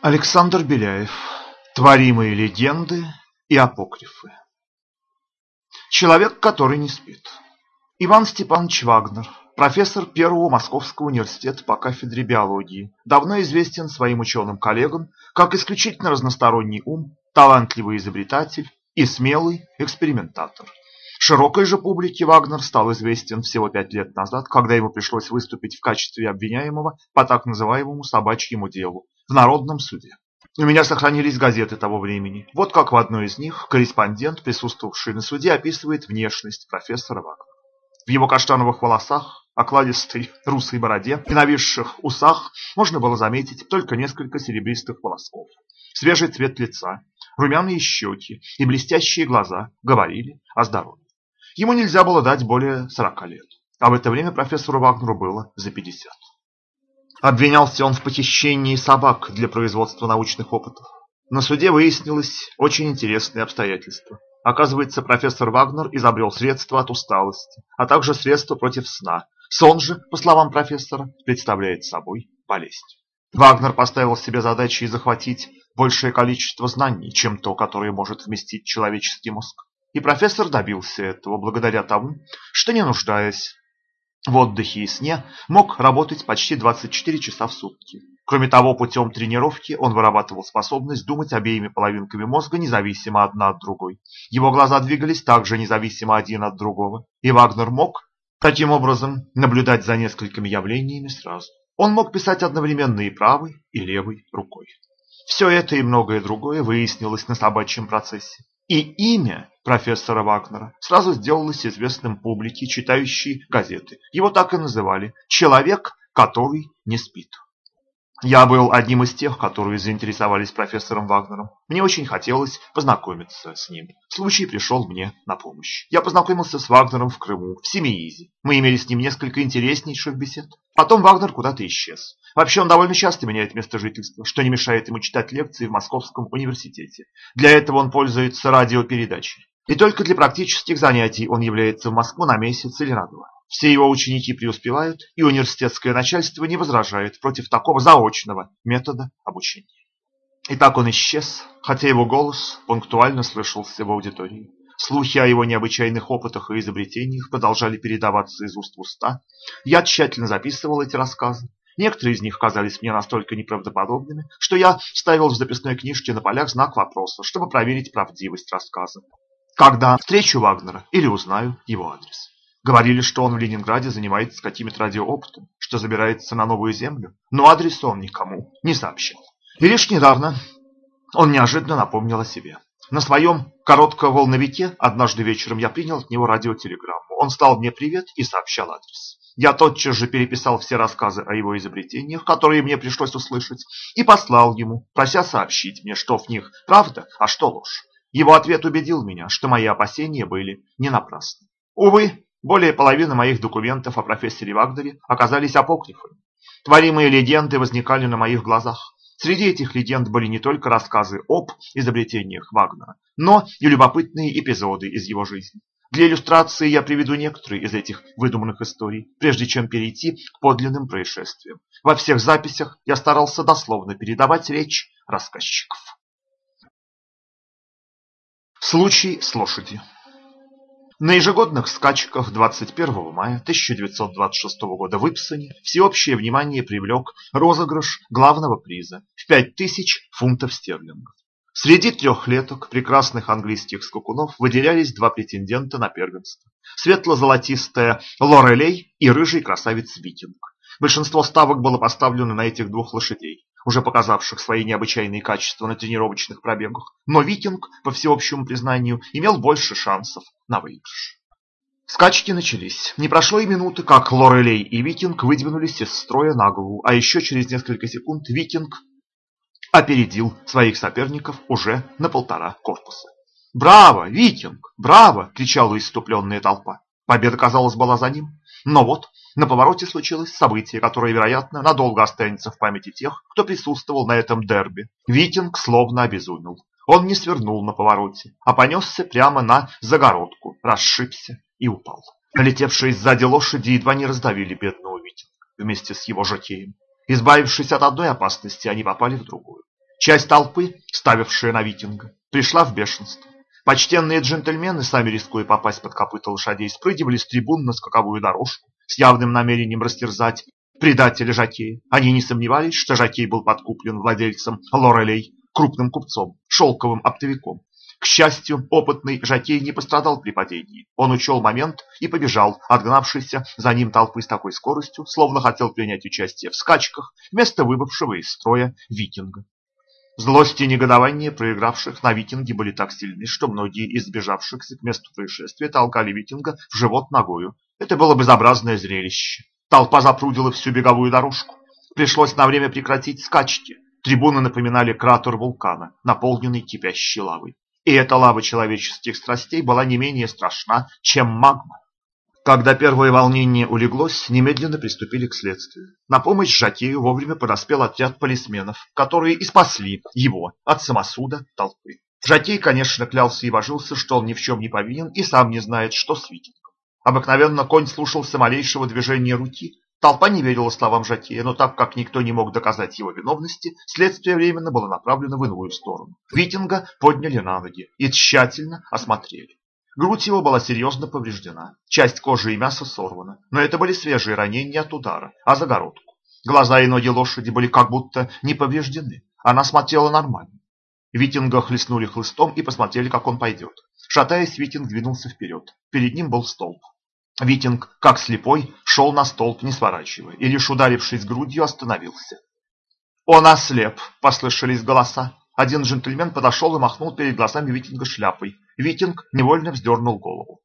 Александр Беляев. Творимые легенды и апокрифы. Человек, который не спит. Иван Степанович Вагнер, профессор Первого Московского университета по кафедре биологии, давно известен своим ученым коллегам как исключительно разносторонний ум, талантливый изобретатель и смелый экспериментатор. Широкой же публике Вагнер стал известен всего пять лет назад, когда ему пришлось выступить в качестве обвиняемого по так называемому собачьему делу в Народном суде. У меня сохранились газеты того времени. Вот как в одной из них корреспондент, присутствовавший на суде, описывает внешность профессора Вагнера. В его каштановых волосах, окладистой русой бороде и нависших усах можно было заметить только несколько серебристых волосков. Свежий цвет лица, румяные щеки и блестящие глаза говорили о здоровье. Ему нельзя было дать более 40 лет, а в это время профессору Вагнеру было за 50. Обвинялся он в похищении собак для производства научных опытов. На суде выяснилось очень интересное обстоятельство. Оказывается, профессор Вагнер изобрел средства от усталости, а также средства против сна. Сон же, по словам профессора, представляет собой болезнь. Вагнер поставил себе задачей захватить большее количество знаний, чем то, которое может вместить человеческий мозг. И профессор добился этого благодаря тому, что не нуждаясь в отдыхе и сне, мог работать почти 24 часа в сутки. Кроме того, путем тренировки он вырабатывал способность думать обеими половинками мозга независимо одна от другой. Его глаза двигались также независимо один от другого, и Вагнер мог таким образом наблюдать за несколькими явлениями сразу. Он мог писать одновременно и правой, и левой рукой. Все это и многое другое выяснилось на собачьем процессе. И имя профессора Вагнера сразу сделалось известным публике, читающей газеты. Его так и называли «человек, который не спит». Я был одним из тех, которые заинтересовались профессором Вагнером. Мне очень хотелось познакомиться с ним. Случай пришел мне на помощь. Я познакомился с Вагнером в Крыму, в Семиизе. Мы имели с ним несколько интереснейших бесед. Потом Вагнер куда-то исчез. Вообще он довольно часто меняет место жительства, что не мешает ему читать лекции в Московском университете. Для этого он пользуется радиопередачей. И только для практических занятий он является в Москву на месяц или на два. Все его ученики преуспевают, и университетское начальство не возражает против такого заочного метода обучения. И так он исчез, хотя его голос пунктуально слышался в аудитории. Слухи о его необычайных опытах и изобретениях продолжали передаваться из уст в уста. Я тщательно записывал эти рассказы. Некоторые из них казались мне настолько неправдоподобными, что я ставил в записной книжке на полях знак вопроса, чтобы проверить правдивость рассказа. Когда встречу Вагнера или узнаю его адрес. Говорили, что он в Ленинграде занимается какими-то радиоопытами, что забирается на новую землю, но адрес он никому не сообщил. И лишь недавно он неожиданно напомнил о себе. На своем коротком волновике однажды вечером я принял от него радиотелеграмму. Он стал мне привет и сообщал адрес. Я тотчас же переписал все рассказы о его изобретениях, которые мне пришлось услышать, и послал ему, прося сообщить мне, что в них правда, а что ложь. Его ответ убедил меня, что мои опасения были не напрасны. Увы, более половины моих документов о профессоре Вагнере оказались апокрифами. Творимые легенды возникали на моих глазах. Среди этих легенд были не только рассказы об изобретениях Вагнера, но и любопытные эпизоды из его жизни. Для иллюстрации я приведу некоторые из этих выдуманных историй, прежде чем перейти к подлинным происшествиям. Во всех записях я старался дословно передавать речь рассказчиков. Случай с лошадью. На ежегодных скачках 21 мая 1926 года в Ипсоне всеобщее внимание привлек розыгрыш главного приза в 5000 фунтов стерлингов. Среди трехлеток прекрасных английских скакунов выделялись два претендента на первенство. Светло-золотистая Лорелей и рыжий красавец Викинг. Большинство ставок было поставлено на этих двух лошадей уже показавших свои необычайные качества на тренировочных пробегах, но Викинг, по всеобщему признанию, имел больше шансов на выигрыш. Скачки начались. Не прошло и минуты, как Лорелей и Викинг выдвинулись из строя на голову, а еще через несколько секунд Викинг опередил своих соперников уже на полтора корпуса. «Браво, Викинг! Браво!» – кричала иступленная толпа. Победа, казалось, была за ним. Но вот на повороте случилось событие, которое, вероятно, надолго останется в памяти тех, кто присутствовал на этом дерби. Викинг словно обезумел. Он не свернул на повороте, а понесся прямо на загородку, расшибся и упал. Налетевшие сзади лошади едва не раздавили бедного Викинга вместе с его жокеем. Избавившись от одной опасности, они попали в другую. Часть толпы, ставившая на Витинга, пришла в бешенство. Почтенные джентльмены, сами рискуя попасть под копыта лошадей, спрыгивали с трибун на скаковую дорожку с явным намерением растерзать предателя Жакея. Они не сомневались, что Жакей был подкуплен владельцем Лорелей, крупным купцом, шелковым оптовиком. К счастью, опытный Жакей не пострадал при падении. Он учел момент и побежал, отгнавшийся за ним толпы с такой скоростью, словно хотел принять участие в скачках вместо выбывшего из строя викинга. Злость и негодование проигравших на Витинге были так сильны, что многие из сбежавшихся к месту происшествия толкали Витинга в живот ногою. Это было безобразное зрелище. Толпа запрудила всю беговую дорожку. Пришлось на время прекратить скачки. Трибуны напоминали кратер вулкана, наполненный кипящей лавой. И эта лава человеческих страстей была не менее страшна, чем магма. Когда первое волнение улеглось, немедленно приступили к следствию. На помощь Жакею вовремя подоспел отряд полисменов, которые и спасли его от самосуда толпы. Жакей, конечно, клялся и вожился, что он ни в чем не повинен и сам не знает, что с Витингом. Обыкновенно конь слушался малейшего движения руки. Толпа не верила словам Жакея, но так как никто не мог доказать его виновности, следствие временно было направлено в иную сторону. Витинга подняли на ноги и тщательно осмотрели. Грудь его была серьезно повреждена, часть кожи и мяса сорвана, но это были свежие ранения от удара, а загородку. Глаза и ноги лошади были как будто не повреждены, она смотрела нормально. Витинга хлестнули хлыстом и посмотрели, как он пойдет. Шатаясь, Витинг двинулся вперед. Перед ним был столб. Витинг, как слепой, шел на столб, не сворачивая, и лишь ударившись грудью, остановился. «Он ослеп!» – послышались голоса. Один джентльмен подошел и махнул перед глазами Витинга шляпой. Витинг невольно вздернул голову.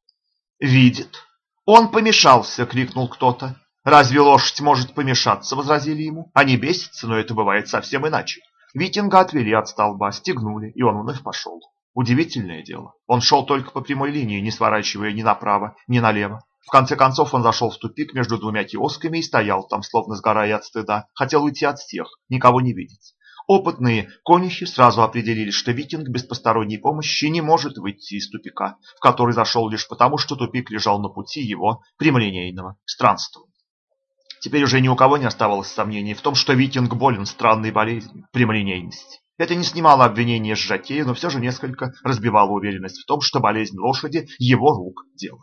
«Видит!» «Он помешался!» — крикнул кто-то. «Разве лошадь может помешаться?» — возразили ему. «Они бесятся, но это бывает совсем иначе». Витинга отвели от столба, стегнули, и он вновь пошел. Удивительное дело. Он шел только по прямой линии, не сворачивая ни направо, ни налево. В конце концов он зашел в тупик между двумя киосками и стоял там, словно сгорая от стыда. Хотел уйти от всех, никого не видеть. Опытные конюхи сразу определили, что викинг без посторонней помощи не может выйти из тупика, в который зашел лишь потому, что тупик лежал на пути его прямолинейного странствования. Теперь уже ни у кого не оставалось сомнений в том, что викинг болен странной болезнью прямолинейности. Это не снимало обвинения с Жакея, но все же несколько разбивало уверенность в том, что болезнь лошади – его рук дело.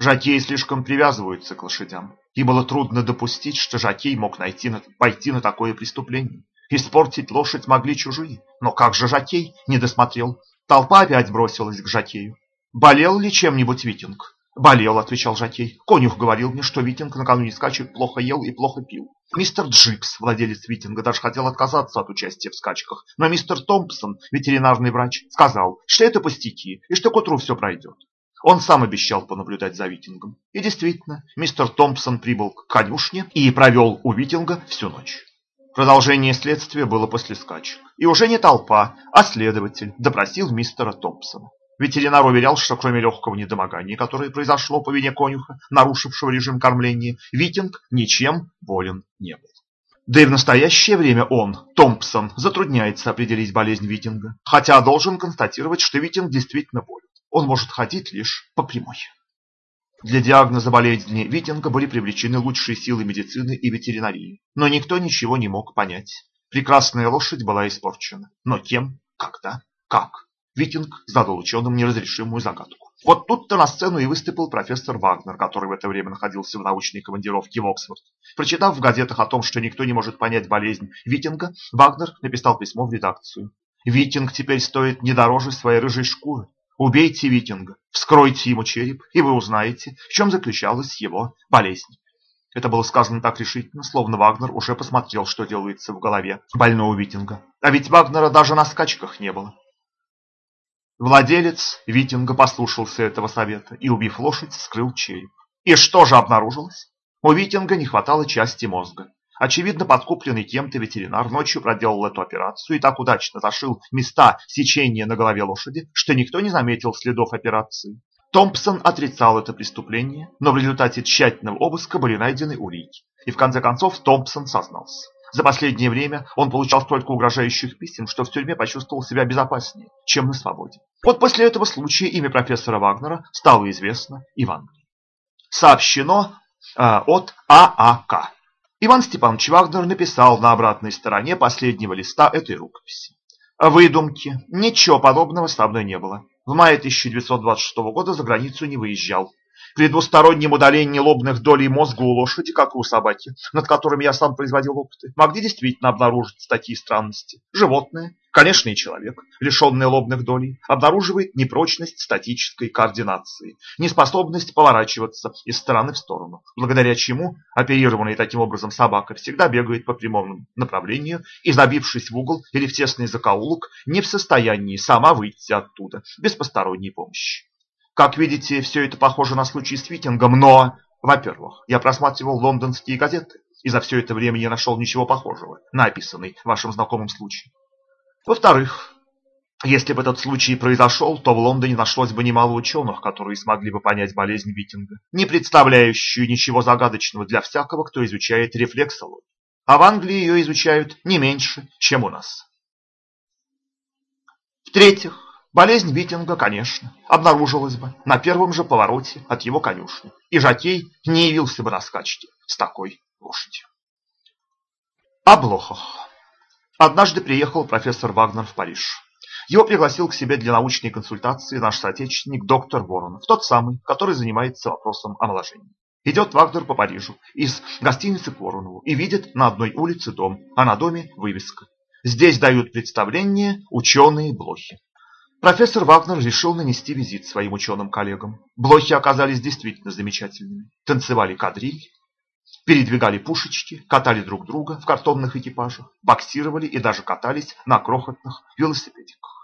Жокеи слишком привязываются к лошадям, и было трудно допустить, что жокей мог найти, пойти на такое преступление. Испортить лошадь могли чужие. Но как же жокей не досмотрел? Толпа опять бросилась к жокею. «Болел ли чем-нибудь Витинг?» «Болел», — отвечал жокей. «Конюх говорил мне, что Витинг накануне скачек плохо ел и плохо пил. Мистер Джипс, владелец Витинга, даже хотел отказаться от участия в скачках, но мистер Томпсон, ветеринарный врач, сказал, что это пустяки и что к утру все пройдет. Он сам обещал понаблюдать за Витингом. И действительно, мистер Томпсон прибыл к конюшне и провел у Витинга всю ночь. Продолжение следствия было после скачек. И уже не толпа, а следователь допросил мистера Томпсона. Ветеринар уверял, что кроме легкого недомогания, которое произошло по вине конюха, нарушившего режим кормления, Витинг ничем болен не был. Да и в настоящее время он, Томпсон, затрудняется определить болезнь Витинга, хотя должен констатировать, что Витинг действительно болен. Он может ходить лишь по прямой. Для диагноза болезни Витинга были привлечены лучшие силы медицины и ветеринарии, но никто ничего не мог понять. Прекрасная лошадь была испорчена. Но кем? Когда? Как? Витинг задал ученым неразрешимую загадку. Вот тут-то на сцену и выступил профессор Вагнер, который в это время находился в научной командировке в Оксфорд. Прочитав в газетах о том, что никто не может понять болезнь Витинга, Вагнер написал письмо в редакцию. Витинг теперь стоит не дороже своей рыжей шкуры. Убейте викинга, вскройте ему череп, и вы узнаете, в чем заключалась его болезнь. Это было сказано так решительно, словно Вагнер уже посмотрел, что делается в голове больного Витинга. А ведь Вагнера даже на скачках не было. Владелец Витинга послушался этого совета и, убив лошадь, вскрыл череп. И что же обнаружилось? У Витинга не хватало части мозга. Очевидно, подкупленный кем-то ветеринар ночью проделал эту операцию и так удачно зашил места сечения на голове лошади, что никто не заметил следов операции. Томпсон отрицал это преступление, но в результате тщательного обыска были найдены улики. И в конце концов Томпсон сознался. За последнее время он получал столько угрожающих писем, что в тюрьме почувствовал себя безопаснее, чем на свободе. Вот после этого случая имя профессора Вагнера стало известно и в Англии. Сообщено э, от ААК. Иван Степанович Вагнер написал на обратной стороне последнего листа этой рукописи. Выдумки. Ничего подобного со мной не было. В мае 1926 года за границу не выезжал. При двустороннем удалении лобных долей мозга у лошади, как и у собаки, над которыми я сам производил опыты, могли действительно обнаружить такие странности. Животное, конечно и человек, лишенный лобных долей, обнаруживает непрочность статической координации, неспособность поворачиваться из стороны в сторону, благодаря чему оперированная таким образом собака всегда бегает по прямому направлению и, забившись в угол или в тесный закоулок, не в состоянии сама выйти оттуда без посторонней помощи. Как видите, все это похоже на случай с Витингом, но, во-первых, я просматривал лондонские газеты и за все это время не нашел ничего похожего на описанный вашим знакомым случай. Во-вторых, если бы этот случай произошел, то в Лондоне нашлось бы немало ученых, которые смогли бы понять болезнь Витинга, не представляющую ничего загадочного для всякого, кто изучает рефлексологию. А в Англии ее изучают не меньше, чем у нас. В-третьих, Болезнь Витинга, конечно, обнаружилась бы на первом же повороте от его конюшни, и Жакей не явился бы на скачке с такой лошадью. О Блохах. Однажды приехал профессор Вагнер в Париж. Его пригласил к себе для научной консультации наш соотечественник доктор Воронов, тот самый, который занимается вопросом омоложения. Идет Вагнер по Парижу из гостиницы к Воронову и видит на одной улице дом, а на доме вывеска. Здесь дают представление ученые-блохи. Профессор Вагнер решил нанести визит своим ученым-коллегам. Блохи оказались действительно замечательными. Танцевали кадриль, передвигали пушечки, катали друг друга в картонных экипажах, боксировали и даже катались на крохотных велосипедиках.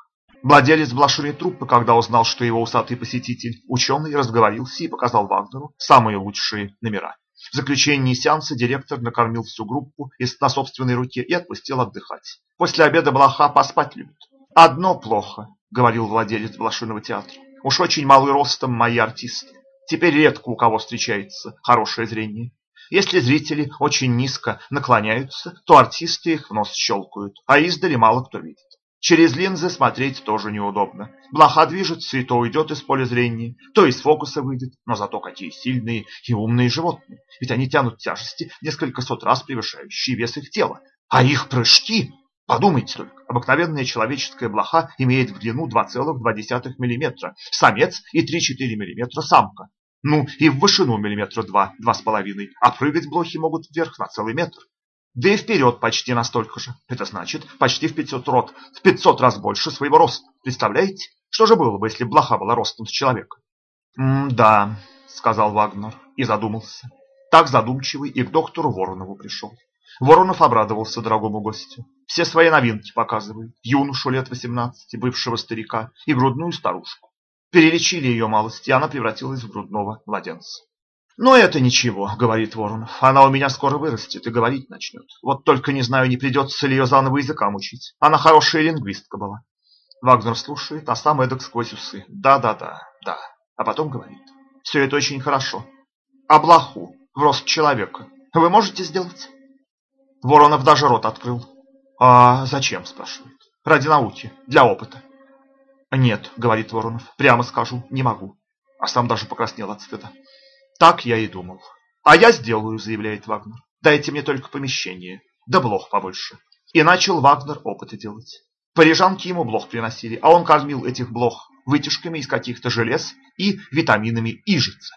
Владелец блошиной труппы, когда узнал, что его усатый посетитель, ученый, разговорился и показал Вагнеру самые лучшие номера. В заключении сеанса директор накормил всю группу на собственной руке и отпустил отдыхать. После обеда блоха поспать любит. Одно плохо. — говорил владелец блошиного театра. «Уж очень малый ростом мои артисты. Теперь редко у кого встречается хорошее зрение. Если зрители очень низко наклоняются, то артисты их в нос щелкают, а издали мало кто видит. Через линзы смотреть тоже неудобно. Блоха движется и то уйдет из поля зрения, то из фокуса выйдет, но зато какие сильные и умные животные. Ведь они тянут тяжести, несколько сот раз превышающие вес их тела. А их прыжки Подумайте только, обыкновенная человеческая блоха имеет в длину 2,2 мм, самец и 3-4 мм самка. Ну и в вышину миллиметра 2, 2,5, а прыгать блохи могут вверх на целый метр. Да и вперед почти настолько же. Это значит почти в 500, рот, в 500 раз больше своего роста. Представляете? Что же было бы, если блоха была ростом с человека? «М-да», — сказал Вагнер и задумался. Так задумчивый и к доктору Воронову пришел. Воронов обрадовался дорогому гостю. Все свои новинки показывают. Юношу лет 18, бывшего старика, и грудную старушку. Перелечили ее малость, и она превратилась в грудного младенца. «Но это ничего», — говорит Воронов. «Она у меня скоро вырастет и говорить начнет. Вот только не знаю, не придется ли ее заново языкам учить. Она хорошая лингвистка была». Вагнер слушает, а сам эдак сквозь усы. «Да-да-да, да». А потом говорит. «Все это очень хорошо. А блоху в рост человека вы можете сделать?» Воронов даже рот открыл. «А зачем?» – спрашивает. «Ради науки, для опыта». «Нет», – говорит Воронов, – «прямо скажу, не могу». А сам даже покраснел от стыда. «Так я и думал». «А я сделаю», – заявляет Вагнер. «Дайте мне только помещение, да блох побольше». И начал Вагнер опыты делать. Парижанки ему блох приносили, а он кормил этих блох вытяжками из каких-то желез и витаминами ижицы.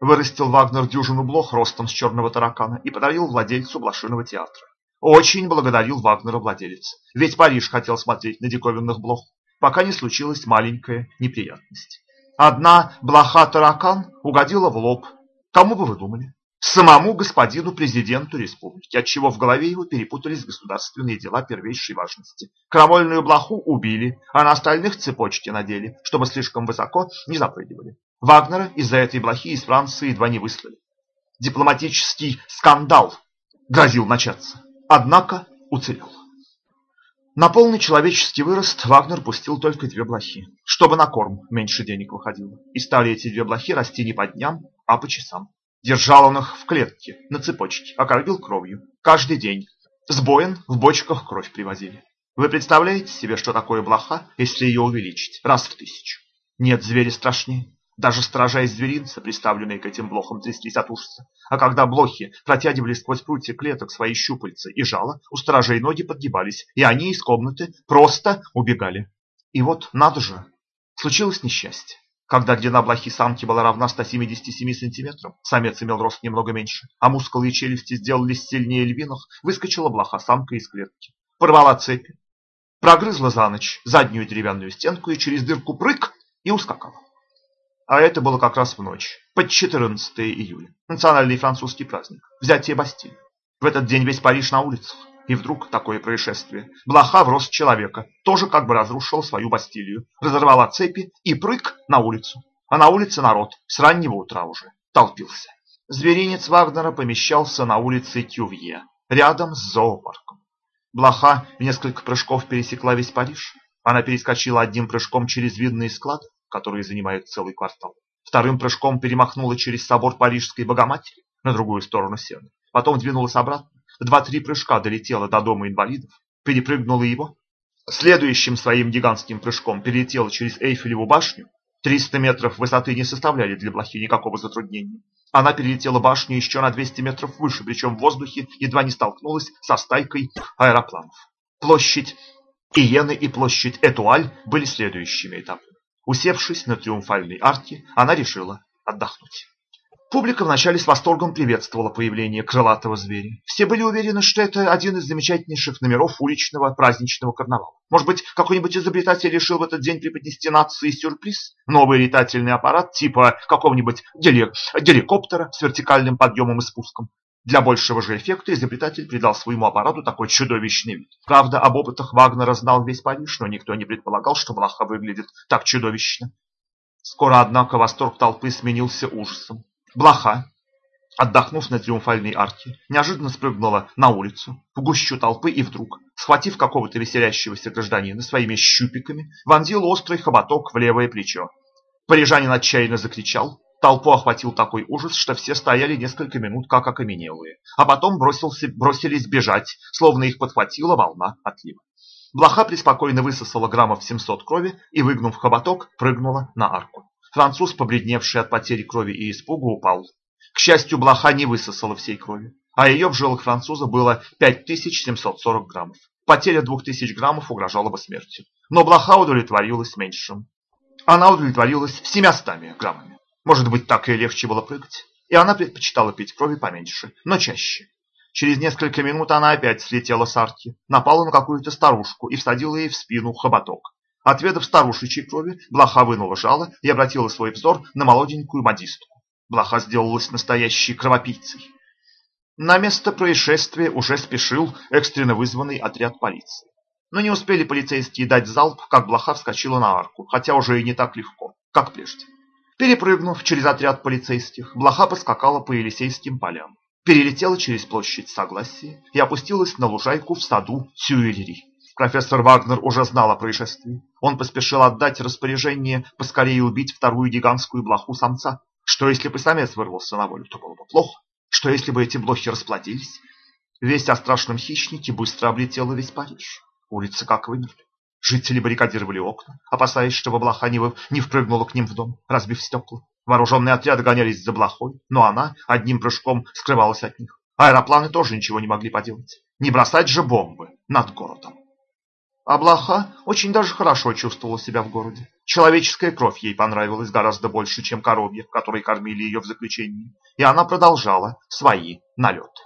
Вырастил Вагнер дюжину блох ростом с черного таракана и подарил владельцу блошиного театра. Очень благодарил Вагнера владелец, ведь Париж хотел смотреть на диковинных блох, пока не случилась маленькая неприятность. Одна блоха-таракан угодила в лоб. Кому бы вы думали? Самому господину президенту республики, отчего в голове его перепутались государственные дела первейшей важности. Крамольную блоху убили, а на остальных цепочки надели, чтобы слишком высоко не запрыгивали. Вагнера из-за этой блохи из Франции едва не выслали. Дипломатический скандал грозил начаться, однако уцелел. На полный человеческий вырост Вагнер пустил только две блохи, чтобы на корм меньше денег выходило. И стали эти две блохи расти не по дням, а по часам. Держал он их в клетке, на цепочке, окормил кровью. Каждый день. С боин в бочках кровь привозили. Вы представляете себе, что такое блоха, если ее увеличить раз в тысячу? Нет звери страшнее. Даже сторожа из зверинца, приставленные к этим блохам, тряслись от ужаса. А когда блохи протягивали сквозь прутья клеток свои щупальца и жало, у сторожей ноги подгибались, и они из комнаты просто убегали. И вот, надо же, случилось несчастье. Когда длина блохи самки была равна 177 сантиметрам, самец имел рост немного меньше, а мускулы и челюсти сделались сильнее львиных, выскочила блоха-самка из клетки. Порвала цепи, прогрызла за ночь заднюю деревянную стенку и через дырку прыг и ускакала. А это было как раз в ночь, под 14 июля, национальный французский праздник, взятие Бастилии. В этот день весь Париж на улицах. И вдруг такое происшествие. Блоха в рост человека тоже как бы разрушила свою Бастилию, разорвала цепи и прыг на улицу. А на улице народ с раннего утра уже толпился. Зверинец Вагнера помещался на улице Тювье, рядом с зоопарком. Блоха в несколько прыжков пересекла весь Париж. Она перескочила одним прыжком через видные склады, которые занимают целый квартал. Вторым прыжком перемахнула через собор Парижской Богоматери на другую сторону Сены. Потом двинулась обратно. В два-три прыжка долетела до дома инвалидов, перепрыгнула его. Следующим своим гигантским прыжком перелетела через Эйфелеву башню. 300 метров высоты не составляли для блохи никакого затруднения. Она перелетела башню еще на 200 метров выше, причем в воздухе едва не столкнулась со стайкой аэропланов. Площадь Иены и площадь Этуаль были следующими этапами. Усевшись на триумфальной арке, она решила отдохнуть. Публика вначале с восторгом приветствовала появление крылатого зверя. Все были уверены, что это один из замечательнейших номеров уличного праздничного карнавала. Может быть, какой-нибудь изобретатель решил в этот день преподнести нации сюрприз? Новый летательный аппарат типа какого-нибудь геликоптера с вертикальным подъемом и спуском. Для большего же эффекта изобретатель придал своему аппарату такой чудовищный вид. Правда, об опытах Вагнера знал весь Париж, но никто не предполагал, что Блаха выглядит так чудовищно. Скоро, однако, восторг толпы сменился ужасом. Блаха, отдохнув на триумфальной арке, неожиданно спрыгнула на улицу, в гущу толпы и вдруг, схватив какого-то веселящегося гражданина своими щупиками, вонзила острый хоботок в левое плечо. Парижанин отчаянно закричал, Толпу охватил такой ужас, что все стояли несколько минут как окаменелые, а потом бросился, бросились бежать, словно их подхватила волна отлива. Блоха преспокойно высосала граммов 700 крови и, выгнув хоботок, прыгнула на арку. Француз, побледневший от потери крови и испуга, упал. К счастью, блоха не высосала всей крови, а ее в жилах француза было 5740 граммов. Потеря 2000 граммов угрожала бы смертью. Но блоха удовлетворилась меньшим. Она удовлетворилась 700 граммами. Может быть, так и легче было прыгать. И она предпочитала пить крови поменьше, но чаще. Через несколько минут она опять слетела с арки, напала на какую-то старушку и всадила ей в спину хоботок. Отведав старушечьей крови, Блоха вынула жало и обратила свой взор на молоденькую модистку. Блоха сделалась настоящей кровопийцей. На место происшествия уже спешил экстренно вызванный отряд полиции. Но не успели полицейские дать залп, как Блоха вскочила на арку, хотя уже и не так легко, как прежде. Перепрыгнув через отряд полицейских, Блоха поскакала по Елисейским полям, перелетела через площадь Согласия и опустилась на лужайку в саду Тюильри. Профессор Вагнер уже знал о происшествии. Он поспешил отдать распоряжение поскорее убить вторую гигантскую блоху самца. Что если бы самец вырвался на волю, то было бы плохо. Что если бы эти блохи расплодились? Весть о страшном хищнике быстро облетела весь Париж. Улицы как вымерли. Жители баррикадировали окна, опасаясь, чтобы блоха не, не впрыгнула к ним в дом, разбив стекла. Вооруженные отряды гонялись за блохой, но она одним прыжком скрывалась от них. Аэропланы тоже ничего не могли поделать. Не бросать же бомбы над городом. А блоха очень даже хорошо чувствовала себя в городе. Человеческая кровь ей понравилась гораздо больше, чем коровья, которые кормили ее в заключении. И она продолжала свои налеты.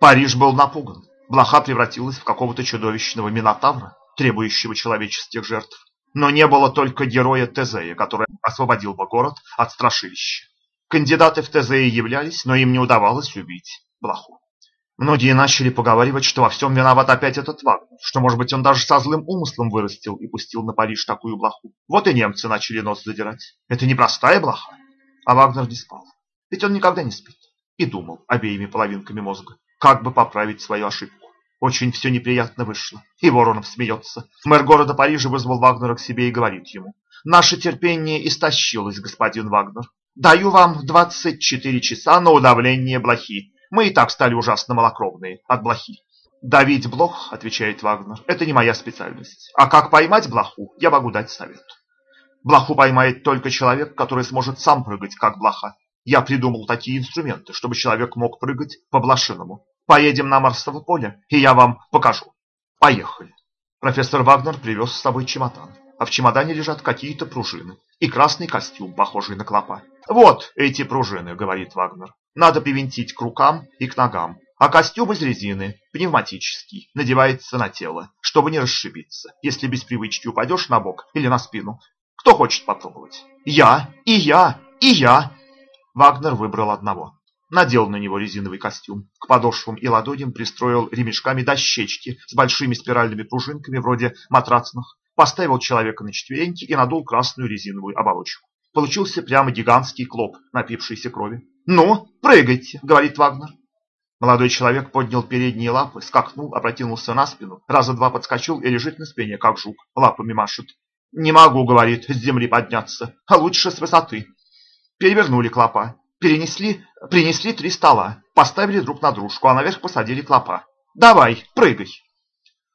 Париж был напуган. Блоха превратилась в какого-то чудовищного минотавра, требующего человеческих жертв. Но не было только героя Тезея, который освободил бы город от страшилища. Кандидаты в Тезея являлись, но им не удавалось убить Блоху. Многие начали поговаривать, что во всем виноват опять этот Вагнер, что, может быть, он даже со злым умыслом вырастил и пустил на Париж такую блоху. Вот и немцы начали нос задирать. Это не простая блоха. А Вагнер не спал. Ведь он никогда не спит. И думал обеими половинками мозга, как бы поправить свою ошибку. Очень все неприятно вышло. И Воронов смеется. Мэр города Парижа вызвал Вагнера к себе и говорит ему. Наше терпение истощилось, господин Вагнер. Даю вам 24 часа на удавление блохи. Мы и так стали ужасно малокровные от блохи. «Давить блох, — отвечает Вагнер, — это не моя специальность. А как поймать блоху, я могу дать совет». Блоху поймает только человек, который сможет сам прыгать, как блоха. Я придумал такие инструменты, чтобы человек мог прыгать по блошиному. Поедем на Марсово поле, и я вам покажу. Поехали. Профессор Вагнер привез с собой чемодан, а в чемодане лежат какие-то пружины и красный костюм, похожий на клопа. «Вот эти пружины», — говорит Вагнер. «Надо привинтить к рукам и к ногам, а костюм из резины, пневматический, надевается на тело, чтобы не расшибиться, если без привычки упадешь на бок или на спину. Кто хочет попробовать? Я, и я, и я!» Вагнер выбрал одного. Надел на него резиновый костюм. К подошвам и ладоням пристроил ремешками дощечки с большими спиральными пружинками вроде матрацных. Поставил человека на четвереньки и надул красную резиновую оболочку. Получился прямо гигантский клоп, напившийся крови. «Ну, прыгайте!» — говорит Вагнер. Молодой человек поднял передние лапы, скакнул, опрокинулся на спину, раза два подскочил и лежит на спине, как жук, лапами машет. «Не могу, — говорит, — с земли подняться, а лучше с высоты». Перевернули клопа, перенесли, принесли три стола, поставили друг на дружку, а наверх посадили клопа. «Давай, прыгай!»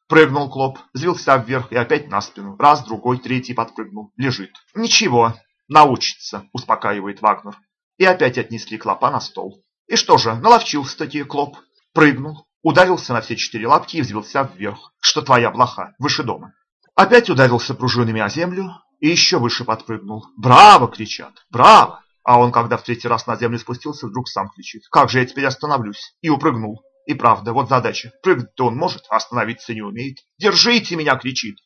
Прыгнул клоп, взвился вверх и опять на спину. Раз, другой, третий подпрыгнул. Лежит. «Ничего, научится», — успокаивает Вагнер. И опять отнесли клопа на стол. И что же, наловчился-таки клоп. Прыгнул, ударился на все четыре лапки и взвился вверх, что твоя блоха, выше дома. Опять ударился пружинами о землю и еще выше подпрыгнул. «Браво!» — кричат. «Браво!» А он, когда в третий раз на землю спустился, вдруг сам кричит. «Как же я теперь остановлюсь?» И упрыгнул. И правда, вот задача. Прыгать-то он может, а остановиться не умеет. «Держите меня!» — кричит.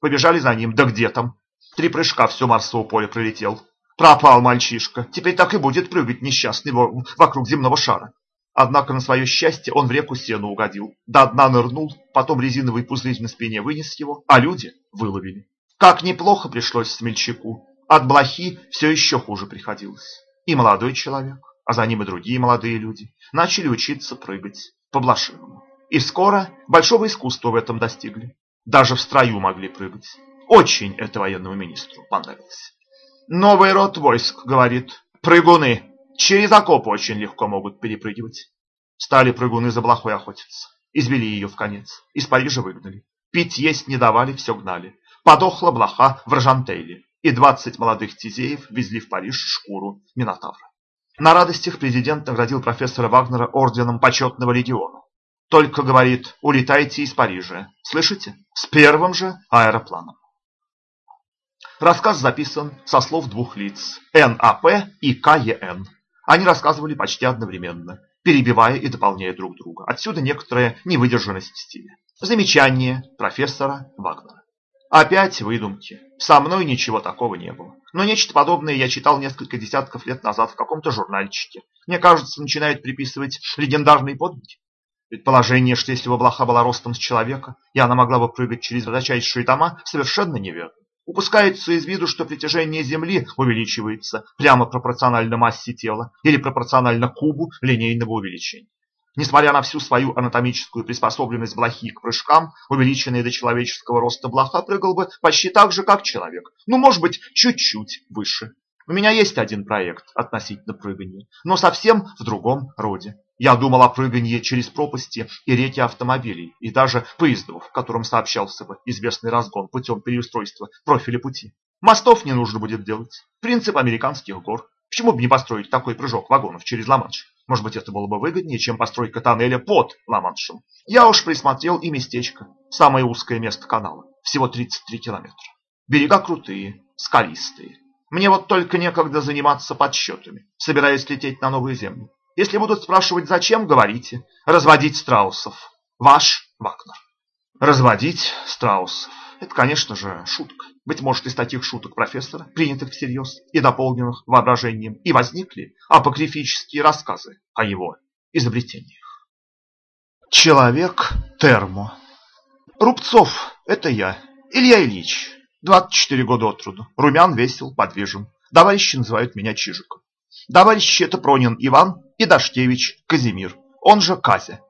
Побежали за ним. Да где там? Три прыжка все Марсово поле пролетел. Пропал мальчишка. Теперь так и будет прыгать несчастный вокруг земного шара. Однако на свое счастье он в реку сену угодил. До дна нырнул, потом резиновый пузырь на спине вынес его, а люди выловили. Как неплохо пришлось смельчаку. От блохи все еще хуже приходилось. И молодой человек, а за ним и другие молодые люди, начали учиться прыгать по блошиному. И скоро большого искусства в этом достигли. Даже в строю могли прыгать. Очень это военному министру понравилось. Новый род войск, говорит, прыгуны. Через окопы очень легко могут перепрыгивать. Стали прыгуны за блохой охотиться. Избили ее в конец. Из Парижа выгнали. Пить есть не давали, все гнали. Подохла блоха в Рожантейле и 20 молодых тизеев везли в Париж шкуру Минотавра. На радостях президент наградил профессора Вагнера орденом почетного легиона. Только, говорит, улетайте из Парижа. Слышите? С первым же аэропланом. Рассказ записан со слов двух лиц – НАП и КЕН. Они рассказывали почти одновременно, перебивая и дополняя друг друга. Отсюда некоторая невыдержанность стиля. Замечание профессора Вагнера. Опять выдумки. Со мной ничего такого не было. Но нечто подобное я читал несколько десятков лет назад в каком-то журнальчике. Мне кажется, начинают приписывать легендарные подвиги. Предположение, что если бы блоха была ростом с человека, и она могла бы прыгать через высочайшие дома, совершенно неверно. Упускается из виду, что притяжение Земли увеличивается прямо пропорционально массе тела или пропорционально кубу линейного увеличения. Несмотря на всю свою анатомическую приспособленность блохи к прыжкам, увеличенный до человеческого роста блоха прыгал бы почти так же, как человек. Ну, может быть, чуть-чуть выше. У меня есть один проект относительно прыгания, но совсем в другом роде. Я думал о прыгании через пропасти и реки автомобилей, и даже поездов, в котором сообщался бы известный разгон путем переустройства профиля пути. Мостов не нужно будет делать. Принцип американских гор. Почему бы не построить такой прыжок вагонов через Ла-Манш? Может быть, это было бы выгоднее, чем постройка тоннеля под Ла-Маншем. Я уж присмотрел и местечко. Самое узкое место канала. Всего 33 километра. Берега крутые, скалистые. Мне вот только некогда заниматься подсчетами. Собираюсь лететь на новую землю. Если будут спрашивать, зачем, говорите. Разводить страусов. Ваш Вагнер. Разводить страусов. Это, конечно же, шутка. Быть может, из таких шуток профессора, принятых всерьез и дополненных воображением, и возникли апокрифические рассказы о его изобретениях. Человек термо. Рубцов – это я, Илья Ильич, 24 года от труду, румян, весел, подвижен. Товарищи называют меня Чижиком. Товарищи – это Пронин Иван и Даштевич Казимир, он же Казя.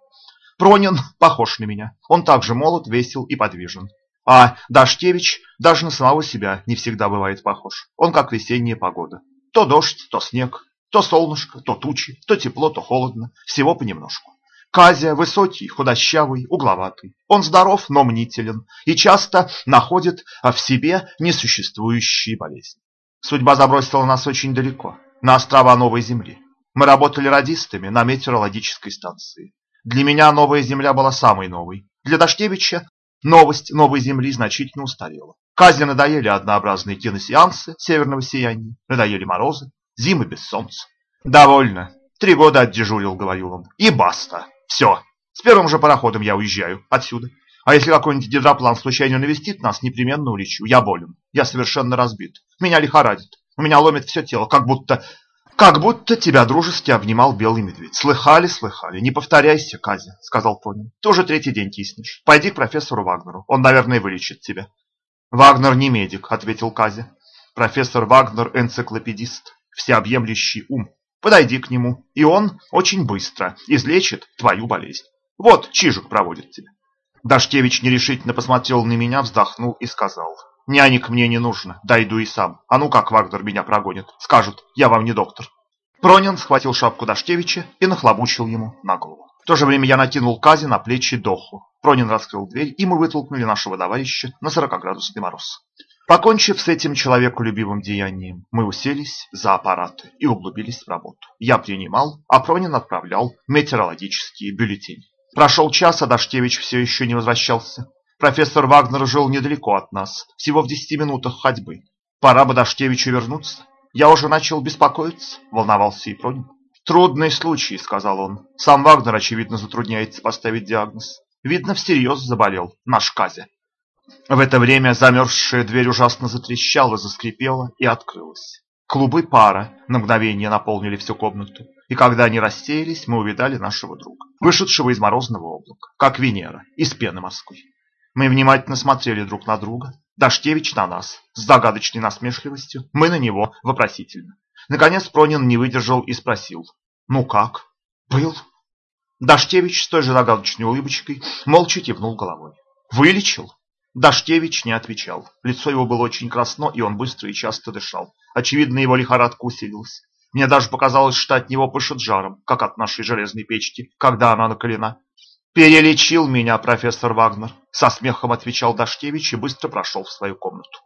Пронин похож на меня, он также молод, весел и подвижен. А Даштевич даже на самого себя не всегда бывает похож. Он как весенняя погода. То дождь, то снег, то солнышко, то тучи, то тепло, то холодно. Всего понемножку. Казя высокий, худощавый, угловатый. Он здоров, но мнителен и часто находит в себе несуществующие болезни. Судьба забросила нас очень далеко, на острова Новой Земли. Мы работали радистами на метеорологической станции. Для меня Новая Земля была самой новой. Для Дашкевича новость Новой Земли значительно устарела. Казе надоели однообразные киносеансы северного сияния, надоели морозы, зимы без солнца. «Довольно. Три года отдежурил», — говорил он. «И баста. Все. С первым же пароходом я уезжаю отсюда. А если какой-нибудь гидроплан случайно навестит нас, непременно улечу. Я болен. Я совершенно разбит. Меня лихорадит. У меня ломит все тело, как будто... Как будто тебя дружески обнимал белый медведь. Слыхали, слыхали. Не повторяйся, Казя, сказал Тонин. Ты уже третий день киснешь. Пойди к профессору Вагнеру. Он, наверное, вылечит тебя. Вагнер не медик, ответил Казя. Профессор Вагнер энциклопедист, всеобъемлющий ум. Подойди к нему, и он очень быстро излечит твою болезнь. Вот, Чижик проводит тебя. Дашкевич нерешительно посмотрел на меня, вздохнул и сказал. Нянек мне не нужно, дойду и сам. А ну как Вагнер меня прогонит? Скажут, я вам не доктор. Пронин схватил шапку Дашкевича и нахлобучил ему на голову. В то же время я накинул Кази на плечи Доху. Пронин раскрыл дверь, и мы вытолкнули нашего товарища на сорокоградусный мороз. Покончив с этим человеку любимым деянием, мы уселись за аппараты и углубились в работу. Я принимал, а Пронин отправлял метеорологические бюллетени. Прошел час, а Дашкевич все еще не возвращался. Профессор Вагнер жил недалеко от нас, всего в десяти минутах ходьбы. Пора бы Дашкевичу вернуться. Я уже начал беспокоиться, волновался и Пронин. «Трудный случай», — сказал он. Сам Вагнер, очевидно, затрудняется поставить диагноз. Видно, всерьез заболел наш Казя. В это время замерзшая дверь ужасно затрещала, заскрипела и открылась. Клубы пара на мгновение наполнили всю комнату, и когда они рассеялись, мы увидали нашего друга, вышедшего из морозного облака, как Венера, из пены морской. Мы внимательно смотрели друг на друга. Дашкевич на нас, с загадочной насмешливостью, мы на него вопросительно. Наконец Пронин не выдержал и спросил. «Ну как? Был?» Дашкевич с той же загадочной улыбочкой молча кивнул головой. «Вылечил?» Дашкевич не отвечал. Лицо его было очень красно, и он быстро и часто дышал. Очевидно, его лихорадка усилилась. Мне даже показалось, что от него пышет жаром, как от нашей железной печки, когда она накалена. «Перелечил меня профессор Вагнер», — со смехом отвечал Дашкевич и быстро прошел в свою комнату.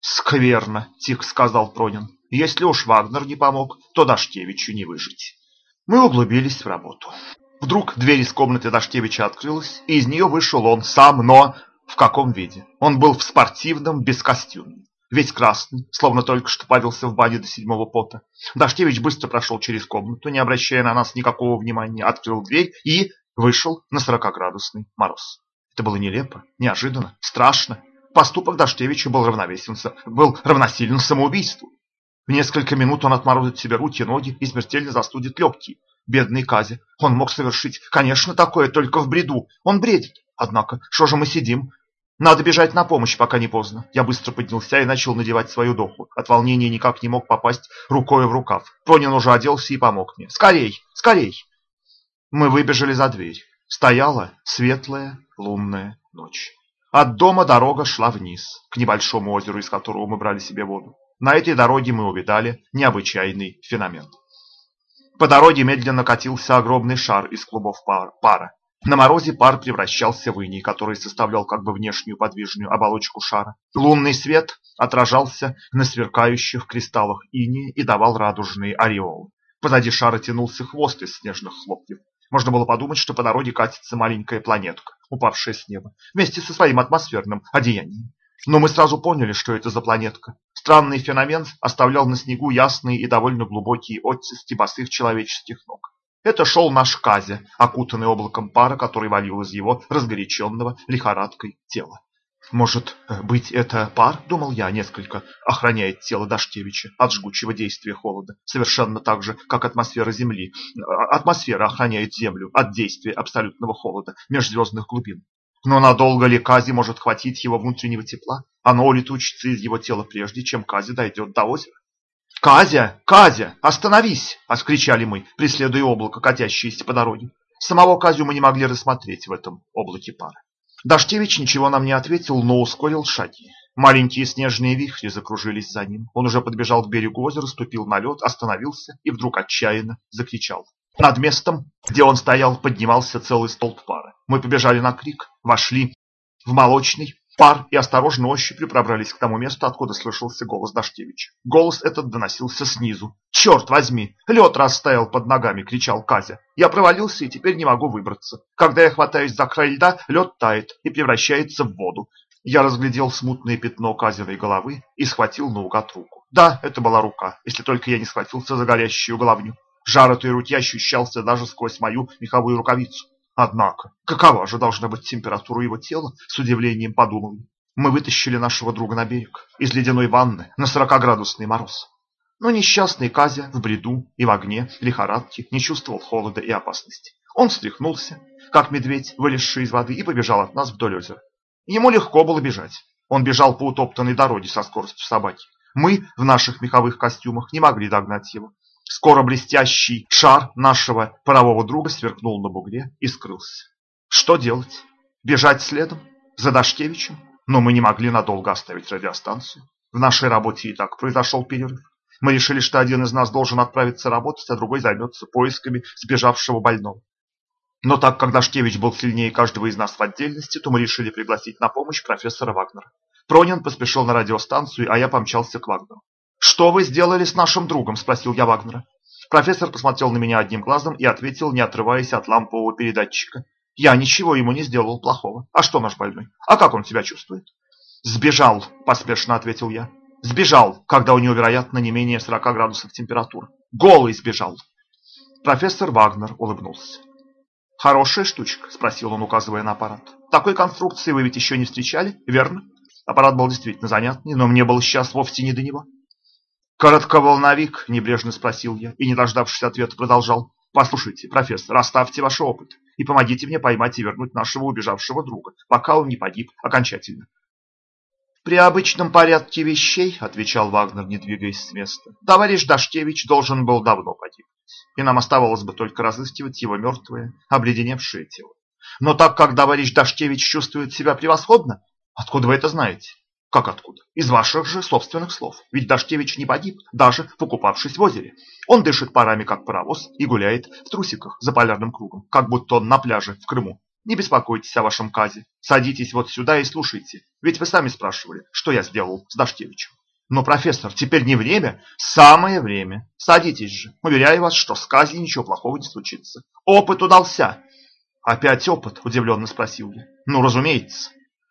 «Скверно», — тихо сказал Пронин. «Если уж Вагнер не помог, то Дашкевичу не выжить». Мы углубились в работу. Вдруг дверь из комнаты Дашкевича открылась, и из нее вышел он сам, но в каком виде? Он был в спортивном, без костюме. Весь красный, словно только что парился в бане до седьмого пота. Дашкевич быстро прошел через комнату, не обращая на нас никакого внимания, открыл дверь и вышел на сорокоградусный мороз. Это было нелепо, неожиданно, страшно. Поступок Даштевича был равновесен, был равносилен самоубийству. В несколько минут он отморозит себе руки, ноги и смертельно застудит легкие. Бедный Казя. Он мог совершить, конечно, такое только в бреду. Он бредит. Однако, что же мы сидим? Надо бежать на помощь, пока не поздно. Я быстро поднялся и начал надевать свою доху. От волнения никак не мог попасть рукой в рукав. Пронин уже оделся и помог мне. Скорей, скорей! Мы выбежали за дверь. Стояла светлая лунная ночь. От дома дорога шла вниз, к небольшому озеру, из которого мы брали себе воду. На этой дороге мы увидали необычайный феномен. По дороге медленно катился огромный шар из клубов пара. На морозе пар превращался в иней, который составлял как бы внешнюю подвижную оболочку шара. Лунный свет отражался на сверкающих кристаллах инии и давал радужные ореолы. Позади шара тянулся хвост из снежных хлопьев. Можно было подумать, что по дороге катится маленькая планетка, упавшая с неба, вместе со своим атмосферным одеянием. Но мы сразу поняли, что это за планетка. Странный феномен оставлял на снегу ясные и довольно глубокие оттиски босых человеческих ног. Это шел наш Казя, окутанный облаком пара, который валил из его разгоряченного лихорадкой тела. Может э, быть, это пар, думал я, несколько охраняет тело Дашкевича от жгучего действия холода, совершенно так же, как атмосфера Земли. А, атмосфера охраняет Землю от действия абсолютного холода межзвездных глубин. Но надолго ли Кази может хватить его внутреннего тепла? Оно улетучится из его тела прежде, чем Кази дойдет до озера. «Казя! Казя! Остановись!» – оскричали мы, преследуя облако, катящееся по дороге. Самого Казю мы не могли рассмотреть в этом облаке пара. Даштевич ничего нам не ответил, но ускорил шаги. Маленькие снежные вихри закружились за ним. Он уже подбежал к берегу озера, ступил на лед, остановился и вдруг отчаянно закричал. Над местом, где он стоял, поднимался целый столб пара. Мы побежали на крик, вошли в молочный, пар и осторожно ощупью пробрались к тому месту, откуда слышался голос Дашкевича. Голос этот доносился снизу. «Черт возьми! Лед растаял под ногами!» — кричал Казя. «Я провалился и теперь не могу выбраться. Когда я хватаюсь за край льда, лед тает и превращается в воду. Я разглядел смутное пятно Казиной головы и схватил наугад руку. Да, это была рука, если только я не схватился за горящую головню. Жар этой руки ощущался даже сквозь мою меховую рукавицу. Однако, какова же должна быть температура его тела, с удивлением подумал я. Мы вытащили нашего друга на берег, из ледяной ванны, на 40-градусный мороз. Но несчастный Казя в бреду и в огне лихорадки не чувствовал холода и опасности. Он встряхнулся, как медведь, вылезший из воды, и побежал от нас вдоль озера. Ему легко было бежать. Он бежал по утоптанной дороге со скоростью собаки. Мы в наших меховых костюмах не могли догнать его. Скоро блестящий шар нашего парового друга сверкнул на бугре и скрылся. Что делать? Бежать следом? За Дашкевичем? Но мы не могли надолго оставить радиостанцию. В нашей работе и так произошел перерыв. Мы решили, что один из нас должен отправиться работать, а другой займется поисками сбежавшего больного. Но так как Дашкевич был сильнее каждого из нас в отдельности, то мы решили пригласить на помощь профессора Вагнера. Пронин поспешил на радиостанцию, а я помчался к Вагнеру. «Что вы сделали с нашим другом?» – спросил я Вагнера. Профессор посмотрел на меня одним глазом и ответил, не отрываясь от лампового передатчика. «Я ничего ему не сделал плохого. А что наш больной? А как он себя чувствует?» «Сбежал», – поспешно ответил я. «Сбежал, когда у него, вероятно, не менее 40 градусов температура. Голый сбежал». Профессор Вагнер улыбнулся. «Хорошая штучка?» – спросил он, указывая на аппарат. «Такой конструкции вы ведь еще не встречали, верно?» Аппарат был действительно занятный, но мне было сейчас вовсе не до него. «Коротковолновик?» – небрежно спросил я, и, не дождавшись ответа, продолжал. «Послушайте, профессор, оставьте ваш опыт и помогите мне поймать и вернуть нашего убежавшего друга, пока он не погиб окончательно». «При обычном порядке вещей», – отвечал Вагнер, не двигаясь с места, – «товарищ Дашкевич должен был давно погибнуть и нам оставалось бы только разыскивать его мертвое, обледеневшее тело. Но так как товарищ Дашкевич чувствует себя превосходно, откуда вы это знаете? Как откуда? Из ваших же собственных слов. Ведь Дашкевич не погиб, даже покупавшись в озере. Он дышит парами, как паровоз, и гуляет в трусиках за полярным кругом, как будто он на пляже в Крыму. Не беспокойтесь о вашем казе. Садитесь вот сюда и слушайте. Ведь вы сами спрашивали, что я сделал с Дашкевичем. Но, профессор, теперь не время, самое время. Садитесь же. Уверяю вас, что с Кази ничего плохого не случится. Опыт удался. Опять опыт? Удивленно спросил я. Ну, разумеется.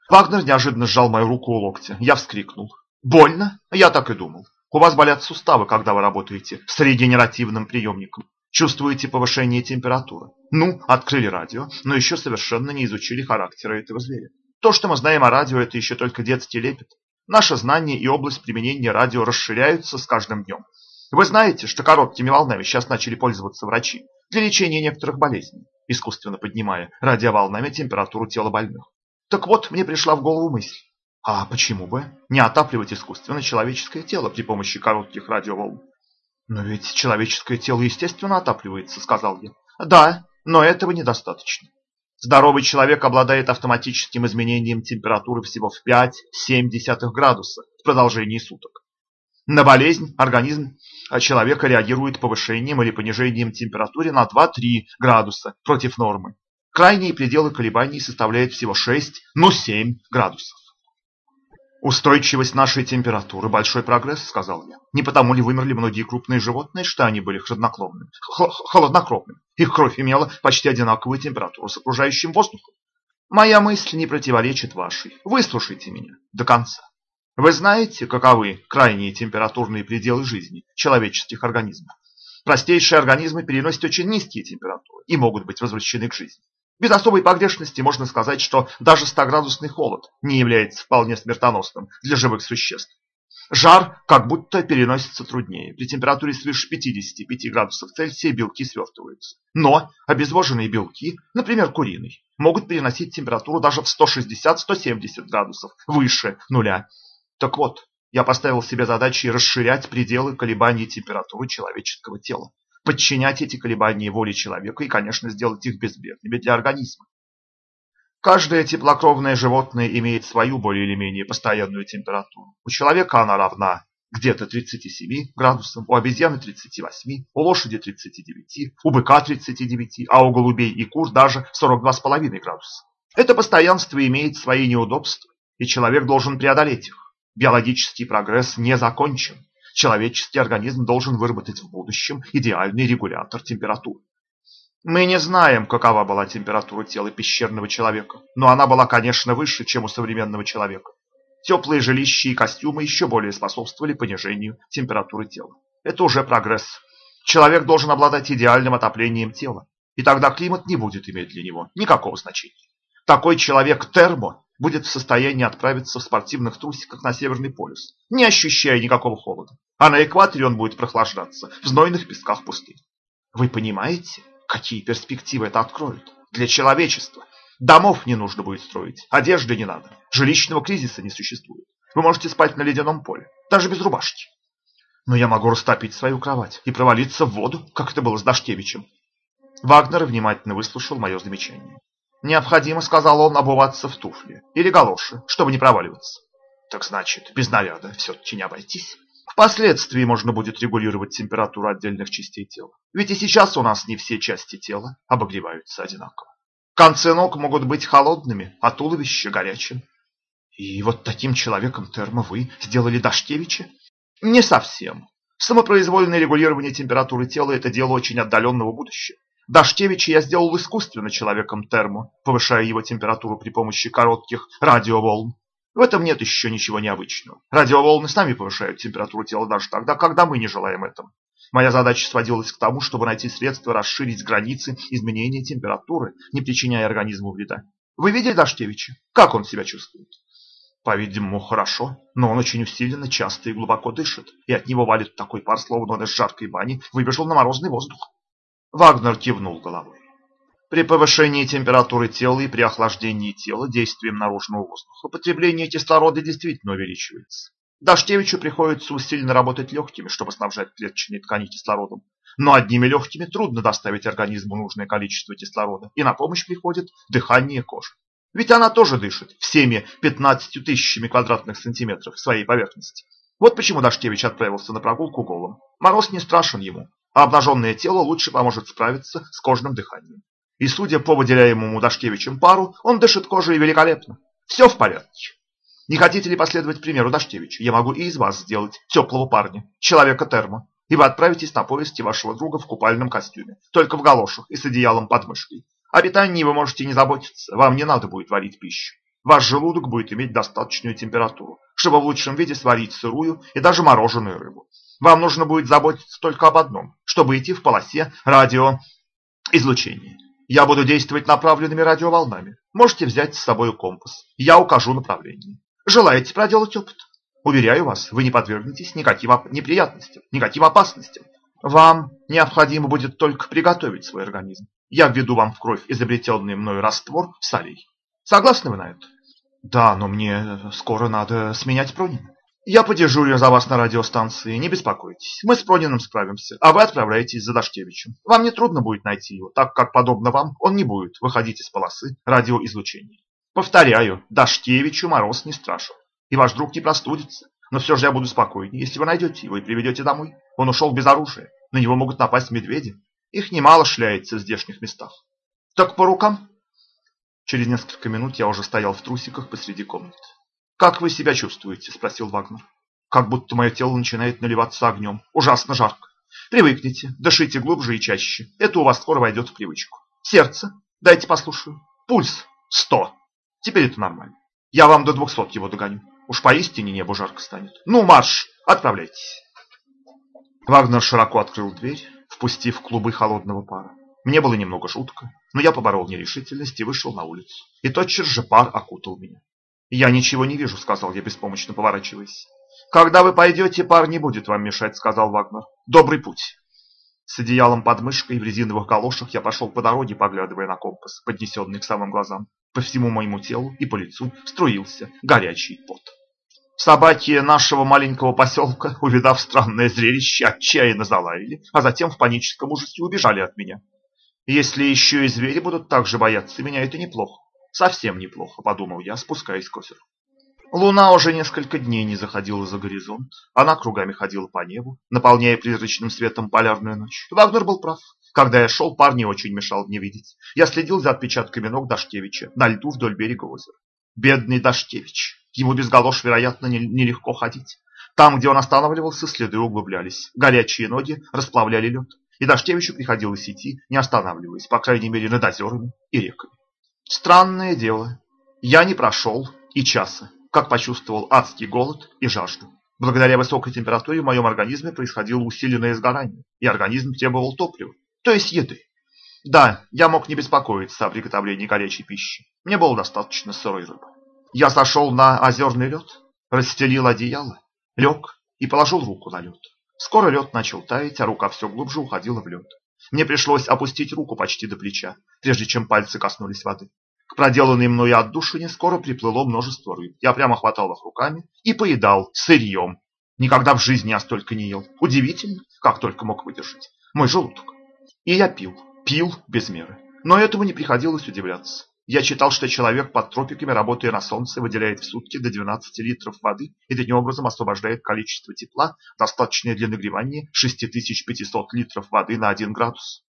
Вагнер неожиданно сжал мою руку у локтя. Я вскрикнул. Больно? Я так и думал. У вас болят суставы, когда вы работаете с регенеративным приемником. Чувствуете повышение температуры. Ну, открыли радио, но еще совершенно не изучили характера этого зверя. То, что мы знаем о радио, это еще только детский лепет. Наши знания и область применения радио расширяются с каждым днем. Вы знаете, что короткими волнами сейчас начали пользоваться врачи для лечения некоторых болезней, искусственно поднимая радиоволнами температуру тела больных. Так вот, мне пришла в голову мысль, а почему бы не отапливать искусственно человеческое тело при помощи коротких радиоволн? Но ведь человеческое тело естественно отапливается, сказал я. Да, но этого недостаточно. Здоровый человек обладает автоматическим изменением температуры всего в 5-7 градуса в продолжении суток. На болезнь организм человека реагирует повышением или понижением температуры на 2-3 градуса против нормы. Крайние пределы колебаний составляют всего 6, но 7 градусов. Устойчивость нашей температуры – большой прогресс, сказал я. Не потому ли вымерли многие крупные животные, что они были хладнокровными? холоднокровными. Их кровь имела почти одинаковую температуру с окружающим воздухом. Моя мысль не противоречит вашей. Выслушайте меня до конца. Вы знаете, каковы крайние температурные пределы жизни человеческих организмов? Простейшие организмы переносят очень низкие температуры и могут быть возвращены к жизни. Без особой погрешности можно сказать, что даже 100-градусный холод не является вполне смертоносным для живых существ. Жар как будто переносится труднее. При температуре свыше 55 градусов Цельсия белки свертываются. Но обезвоженные белки, например, куриный, могут переносить температуру даже в 160-170 градусов выше нуля. Так вот, я поставил себе задачей расширять пределы колебаний температуры человеческого тела подчинять эти колебания воле человека и, конечно, сделать их безбедными для организма. Каждое теплокровное животное имеет свою более или менее постоянную температуру. У человека она равна где-то 37 градусам, у обезьяны 38, у лошади 39, у быка 39, а у голубей и кур даже 42,5 градуса. Это постоянство имеет свои неудобства и человек должен преодолеть их. Биологический прогресс не закончен. Человеческий организм должен выработать в будущем идеальный регулятор температуры. Мы не знаем, какова была температура тела пещерного человека, но она была, конечно, выше, чем у современного человека. Теплые жилища и костюмы еще более способствовали понижению температуры тела. Это уже прогресс. Человек должен обладать идеальным отоплением тела, и тогда климат не будет иметь для него никакого значения. Такой человек термо будет в состоянии отправиться в спортивных трусиках на Северный полюс, не ощущая никакого холода. А на экваторе он будет прохлаждаться в знойных песках пустыни. Вы понимаете, какие перспективы это откроет для человечества? Домов не нужно будет строить, одежды не надо, жилищного кризиса не существует. Вы можете спать на ледяном поле, даже без рубашки. Но я могу растопить свою кровать и провалиться в воду, как это было с Дашкевичем. Вагнер внимательно выслушал мое замечание. Необходимо, сказал он, обуваться в туфли или галоши, чтобы не проваливаться. Так значит, без наряда все-таки не обойтись. Впоследствии можно будет регулировать температуру отдельных частей тела. Ведь и сейчас у нас не все части тела обогреваются одинаково. Концы ног могут быть холодными, а туловище горячим. И вот таким человеком термо вы сделали Дашкевича? Не совсем. Самопроизвольное регулирование температуры тела – это дело очень отдаленного будущего. Дашкевича я сделал искусственно человеком термо, повышая его температуру при помощи коротких радиоволн. В этом нет еще ничего необычного. Радиоволны сами повышают температуру тела даже тогда, когда мы не желаем этого. Моя задача сводилась к тому, чтобы найти средства расширить границы изменения температуры, не причиняя организму вреда. Вы видели Дашкевича? Как он себя чувствует? По-видимому, хорошо, но он очень усиленно, часто и глубоко дышит, и от него валит такой пар, словно он из жаркой бани выбежал на морозный воздух. Вагнер кивнул головой. При повышении температуры тела и при охлаждении тела действием наружного воздуха потребление кислорода действительно увеличивается. Дашкевичу приходится усиленно работать легкими, чтобы снабжать клеточные ткани кислородом. Но одними легкими трудно доставить организму нужное количество кислорода, и на помощь приходит дыхание кожи. Ведь она тоже дышит всеми 15 тысячами квадратных сантиметров своей поверхности. Вот почему Дашкевич отправился на прогулку голым. Мороз не страшен ему, а обнаженное тело лучше поможет справиться с кожным дыханием. И судя по выделяемому Дашкевичем пару, он дышит кожей великолепно. Все в порядке. Не хотите ли последовать примеру Дашкевича? Я могу и из вас сделать теплого парня, человека термо. И вы отправитесь на поиски вашего друга в купальном костюме, только в галошах и с одеялом под мышкой. О питании вы можете не заботиться, вам не надо будет варить пищу. Ваш желудок будет иметь достаточную температуру, чтобы в лучшем виде сварить сырую и даже мороженую рыбу. Вам нужно будет заботиться только об одном, чтобы идти в полосе радиоизлучения. Я буду действовать направленными радиоволнами. Можете взять с собой компас. Я укажу направление. Желаете проделать опыт? Уверяю вас, вы не подвергнетесь никаким неприятностям, никаким опасностям. Вам необходимо будет только приготовить свой организм. Я введу вам в кровь изобретенный мною раствор солей. Согласны вы на это? Да, но мне скоро надо сменять Пронина. Я подежурю за вас на радиостанции, не беспокойтесь. Мы с Прониным справимся, а вы отправляетесь за Дашкевичем. Вам не трудно будет найти его, так как, подобно вам, он не будет выходить из полосы радиоизлучения. Повторяю, Дашкевичу мороз не страшен, и ваш друг не простудится. Но все же я буду спокойнее, если вы найдете его и приведете домой. Он ушел без оружия, на него могут напасть медведи. Их немало шляется в здешних местах. Так по рукам? Через несколько минут я уже стоял в трусиках посреди комнаты. «Как вы себя чувствуете?» – спросил Вагнер. «Как будто мое тело начинает наливаться огнем. Ужасно жарко. Привыкните, дышите глубже и чаще. Это у вас скоро войдет в привычку. Сердце? Дайте послушаю. Пульс? Сто. Теперь это нормально. Я вам до двухсот его догоню. Уж поистине небо жарко станет. Ну, марш, отправляйтесь». Вагнер широко открыл дверь, впустив клубы холодного пара. Мне было немного жутко, но я поборол нерешительность и вышел на улицу. И тотчас же пар окутал меня. «Я ничего не вижу», — сказал я, беспомощно поворачиваясь. «Когда вы пойдете, пар не будет вам мешать», — сказал Вагнер. «Добрый путь». С одеялом под мышкой в резиновых галошах я пошел по дороге, поглядывая на компас, поднесенный к самым глазам. По всему моему телу и по лицу струился горячий пот. Собаки нашего маленького поселка, увидав странное зрелище, отчаянно залаяли, а затем в паническом ужасе убежали от меня. Если еще и звери будут так же бояться меня, это неплохо. Совсем неплохо, подумал я, спускаясь к озеру. Луна уже несколько дней не заходила за горизонт. Она кругами ходила по небу, наполняя призрачным светом полярную ночь. Вагнер был прав. Когда я шел, парни очень мешал мне видеть. Я следил за отпечатками ног Дашкевича на льду вдоль берега озера. Бедный Дашкевич. Ему без галош, вероятно, нелегко ходить. Там, где он останавливался, следы углублялись. Горячие ноги расплавляли лед. И Дашкевичу приходилось идти, не останавливаясь, по крайней мере, над озерами и реками. Странное дело. Я не прошел и часа, как почувствовал адский голод и жажду. Благодаря высокой температуре в моем организме происходило усиленное сгорание, и организм требовал топлива, то есть еды. Да, я мог не беспокоиться о приготовлении горячей пищи. Мне было достаточно сырой рыбы. Я сошел на озерный лед, расстелил одеяло, лег и положил руку на лед. Скоро лед начал таять, а рука все глубже уходила в лед. Мне пришлось опустить руку почти до плеча, прежде чем пальцы коснулись воды. К проделанной мною отдушине скоро приплыло множество рыб. Я прямо хватал их руками и поедал сырьем. Никогда в жизни я столько не ел. Удивительно, как только мог выдержать. Мой желудок. И я пил, пил без меры. Но этому не приходилось удивляться. Я читал, что человек под тропиками, работая на солнце, выделяет в сутки до 12 литров воды и таким образом освобождает количество тепла, достаточное для нагревания 6500 литров воды на 1 градус.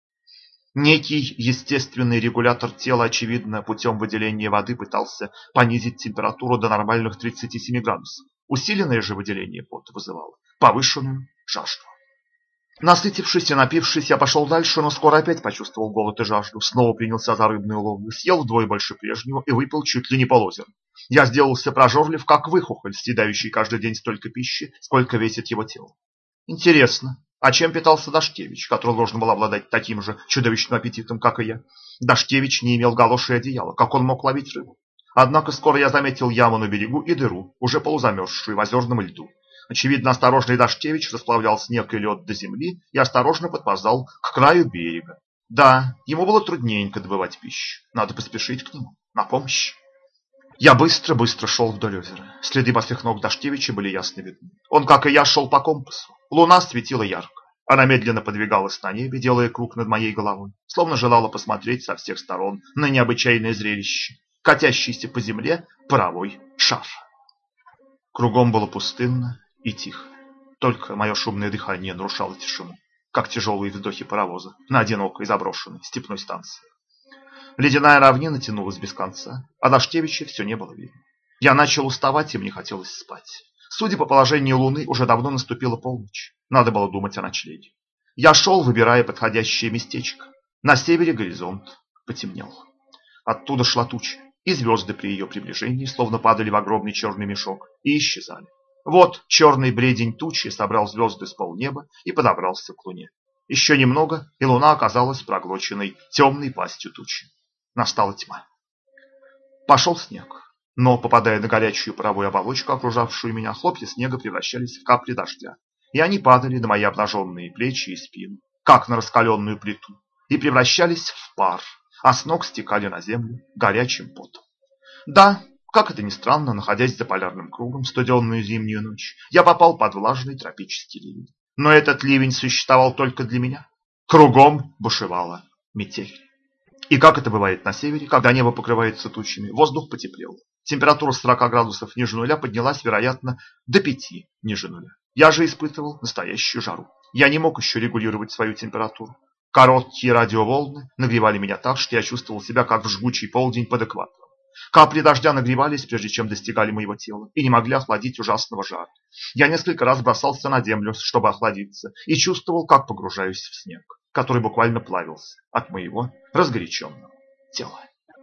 Некий естественный регулятор тела, очевидно, путем выделения воды пытался понизить температуру до нормальных 37 градусов. Усиленное же выделение пота вызывало повышенную жажду. Насытившись и напившись, я пошел дальше, но скоро опять почувствовал голод и жажду. Снова принялся за рыбную ловлю, съел вдвое больше прежнего и выпил чуть ли не полозер. Я сделался прожорлив, как выхухоль, съедающий каждый день столько пищи, сколько весит его тело. Интересно, а чем питался Дашкевич, который должен был обладать таким же чудовищным аппетитом, как и я? Дашкевич не имел галоши и одеяла, как он мог ловить рыбу? Однако скоро я заметил яму на берегу и дыру, уже полузамерзшую в озерном льду. Очевидно, осторожный Дашкевич расплавлял снег и лед до земли и осторожно подползал к краю берега. Да, ему было трудненько добывать пищу. Надо поспешить к нему, на помощь. Я быстро-быстро шел вдоль озера. Следы босых ног Дашкевича были ясно видны. Он, как и я, шел по компасу. Луна светила ярко. Она медленно подвигалась на небе, делая круг над моей головой, словно желала посмотреть со всех сторон на необычайное зрелище, катящийся по земле паровой шар. Кругом было пустынно и тихо. Только мое шумное дыхание нарушало тишину, как тяжелые вздохи паровоза на одинокой заброшенной степной станции. Ледяная равнина тянулась без конца, а Дашкевича все не было видно. Я начал уставать, и мне хотелось спать. Судя по положению луны, уже давно наступила полночь. Надо было думать о ночлеге. Я шел, выбирая подходящее местечко. На севере горизонт потемнел. Оттуда шла туча, и звезды при ее приближении словно падали в огромный черный мешок и исчезали. Вот черный бредень тучи собрал звезды с полнеба и подобрался к луне. Еще немного, и луна оказалась проглоченной темной пастью тучи. Настала тьма. Пошел снег. Но, попадая на горячую паровую оболочку, окружавшую меня, хлопья снега превращались в капли дождя. И они падали на мои обнаженные плечи и спину, как на раскаленную плиту, и превращались в пар, а с ног стекали на землю горячим потом. Да, как это ни странно, находясь за полярным кругом в студенную зимнюю ночь, я попал под влажный тропический ливень. Но этот ливень существовал только для меня. Кругом бушевала метель. И как это бывает на севере, когда небо покрывается тучами, воздух потеплел. Температура с 40 градусов ниже нуля поднялась, вероятно, до 5 ниже нуля. Я же испытывал настоящую жару. Я не мог еще регулировать свою температуру. Короткие радиоволны нагревали меня так, что я чувствовал себя как в жгучий полдень под экватором. Капли дождя нагревались, прежде чем достигали моего тела, и не могли охладить ужасного жара. Я несколько раз бросался на землю, чтобы охладиться, и чувствовал, как погружаюсь в снег, который буквально плавился от моего разгоряченного тела.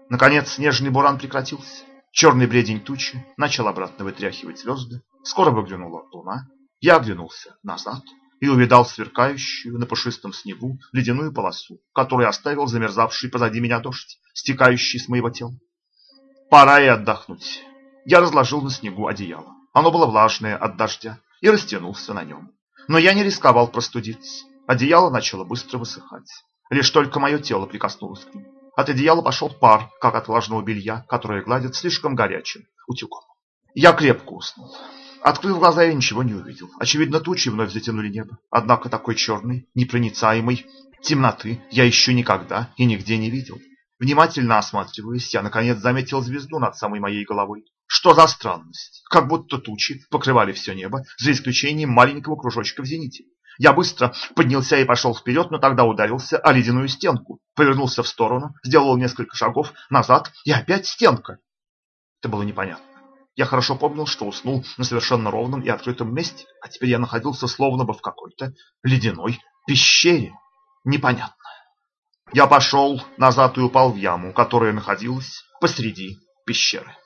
Наконец снежный буран прекратился. Черный бредень тучи начал обратно вытряхивать звезды. Скоро выглянула луна. Я оглянулся назад и увидал сверкающую на пушистом снегу ледяную полосу, которую оставил замерзавший позади меня дождь, стекающий с моего тела. Пора и отдохнуть. Я разложил на снегу одеяло. Оно было влажное от дождя и растянулся на нем. Но я не рисковал простудиться. Одеяло начало быстро высыхать. Лишь только мое тело прикоснулось к нему. От одеяла пошел пар, как от влажного белья, которое гладит слишком горячим утюгом. Я крепко уснул. Открыв глаза, я ничего не увидел. Очевидно, тучи вновь затянули небо. Однако такой черной, непроницаемой темноты я еще никогда и нигде не видел. Внимательно осматриваясь, я наконец заметил звезду над самой моей головой. Что за странность? Как будто тучи покрывали все небо, за исключением маленького кружочка в зените. Я быстро поднялся и пошел вперед, но тогда ударился о ледяную стенку. Повернулся в сторону, сделал несколько шагов назад, и опять стенка. Это было непонятно. Я хорошо помнил, что уснул на совершенно ровном и открытом месте, а теперь я находился словно бы в какой-то ледяной пещере. Непонятно. Я пошел назад и упал в яму, которая находилась посреди пещеры.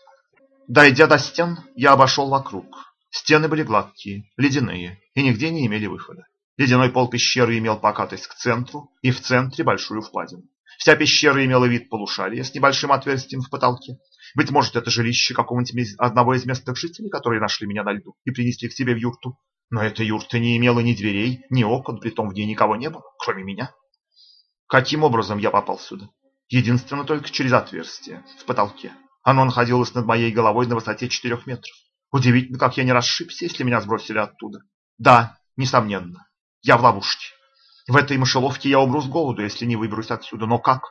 Дойдя до стен, я обошел вокруг. Стены были гладкие, ледяные и нигде не имели выхода. Ледяной пол пещеры имел покатость к центру и в центре большую впадину. Вся пещера имела вид полушария с небольшим отверстием в потолке. Быть может, это жилище какого-нибудь одного из местных жителей, которые нашли меня на льду и принесли к себе в юрту. Но эта юрта не имела ни дверей, ни окон, притом в ней никого не было, кроме меня. Каким образом я попал сюда? Единственно только через отверстие в потолке. Оно находилось над моей головой на высоте четырех метров. Удивительно, как я не расшибся, если меня сбросили оттуда. Да, несомненно, я в ловушке. В этой мышеловке я умру с голоду, если не выберусь отсюда. Но как?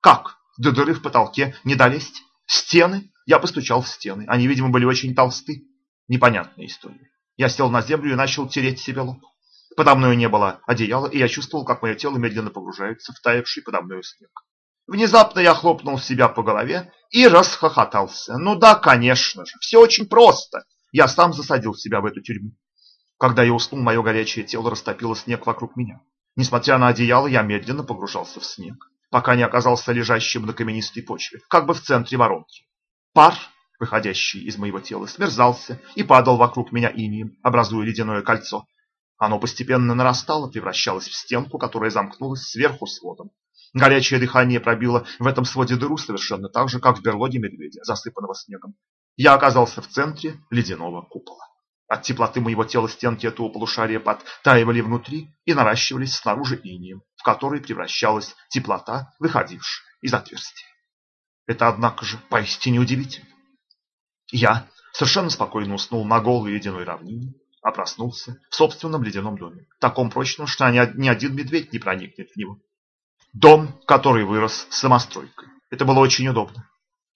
Как? До дыры в потолке не долезть? Стены? Я постучал в стены. Они, видимо, были очень толсты. Непонятная история. Я сел на землю и начал тереть себе лоб. Подо мной не было одеяла, и я чувствовал, как мое тело медленно погружается в таявший подо мной снег. Внезапно я хлопнул себя по голове и расхохотался. Ну да, конечно же, все очень просто. Я сам засадил себя в эту тюрьму. Когда я уснул, мое горячее тело растопило снег вокруг меня. Несмотря на одеяло, я медленно погружался в снег, пока не оказался лежащим на каменистой почве, как бы в центре воронки. Пар, выходящий из моего тела, смерзался и падал вокруг меня инием, образуя ледяное кольцо. Оно постепенно нарастало, превращалось в стенку, которая замкнулась сверху сводом. Горячее дыхание пробило в этом своде дыру совершенно так же, как в берлоге медведя, засыпанного снегом. Я оказался в центре ледяного купола. От теплоты моего тела стенки этого полушария подтаивали внутри и наращивались снаружи инием, в который превращалась теплота, выходившая из отверстия. Это, однако же, поистине удивительно. Я совершенно спокойно уснул на голой ледяной равнине, а проснулся в собственном ледяном доме, таком прочном, что ни один медведь не проникнет в него. Дом, который вырос самостройкой. Это было очень удобно.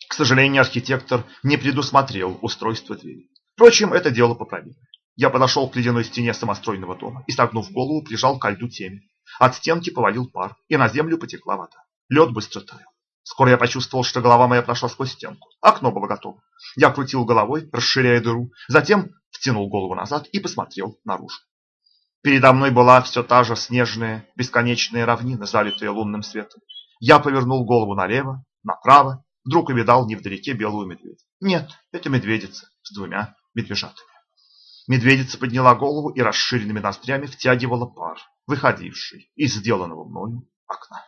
К сожалению, архитектор не предусмотрел устройство двери. Впрочем, это дело поправимо. Я подошел к ледяной стене самостройного дома и, согнув голову, прижал к льду теме. От стенки повалил пар, и на землю потекла вода. Лед быстро таял. Скоро я почувствовал, что голова моя прошла сквозь стенку. Окно было готово. Я крутил головой, расширяя дыру, затем втянул голову назад и посмотрел наружу. Передо мной была все та же снежная, бесконечная равнина, залитая лунным светом. Я повернул голову налево, направо, вдруг увидал невдалеке белую медведь. Нет, это медведица с двумя медвежатами. Медведица подняла голову и расширенными ноздрями втягивала пар, выходивший из сделанного мною окна.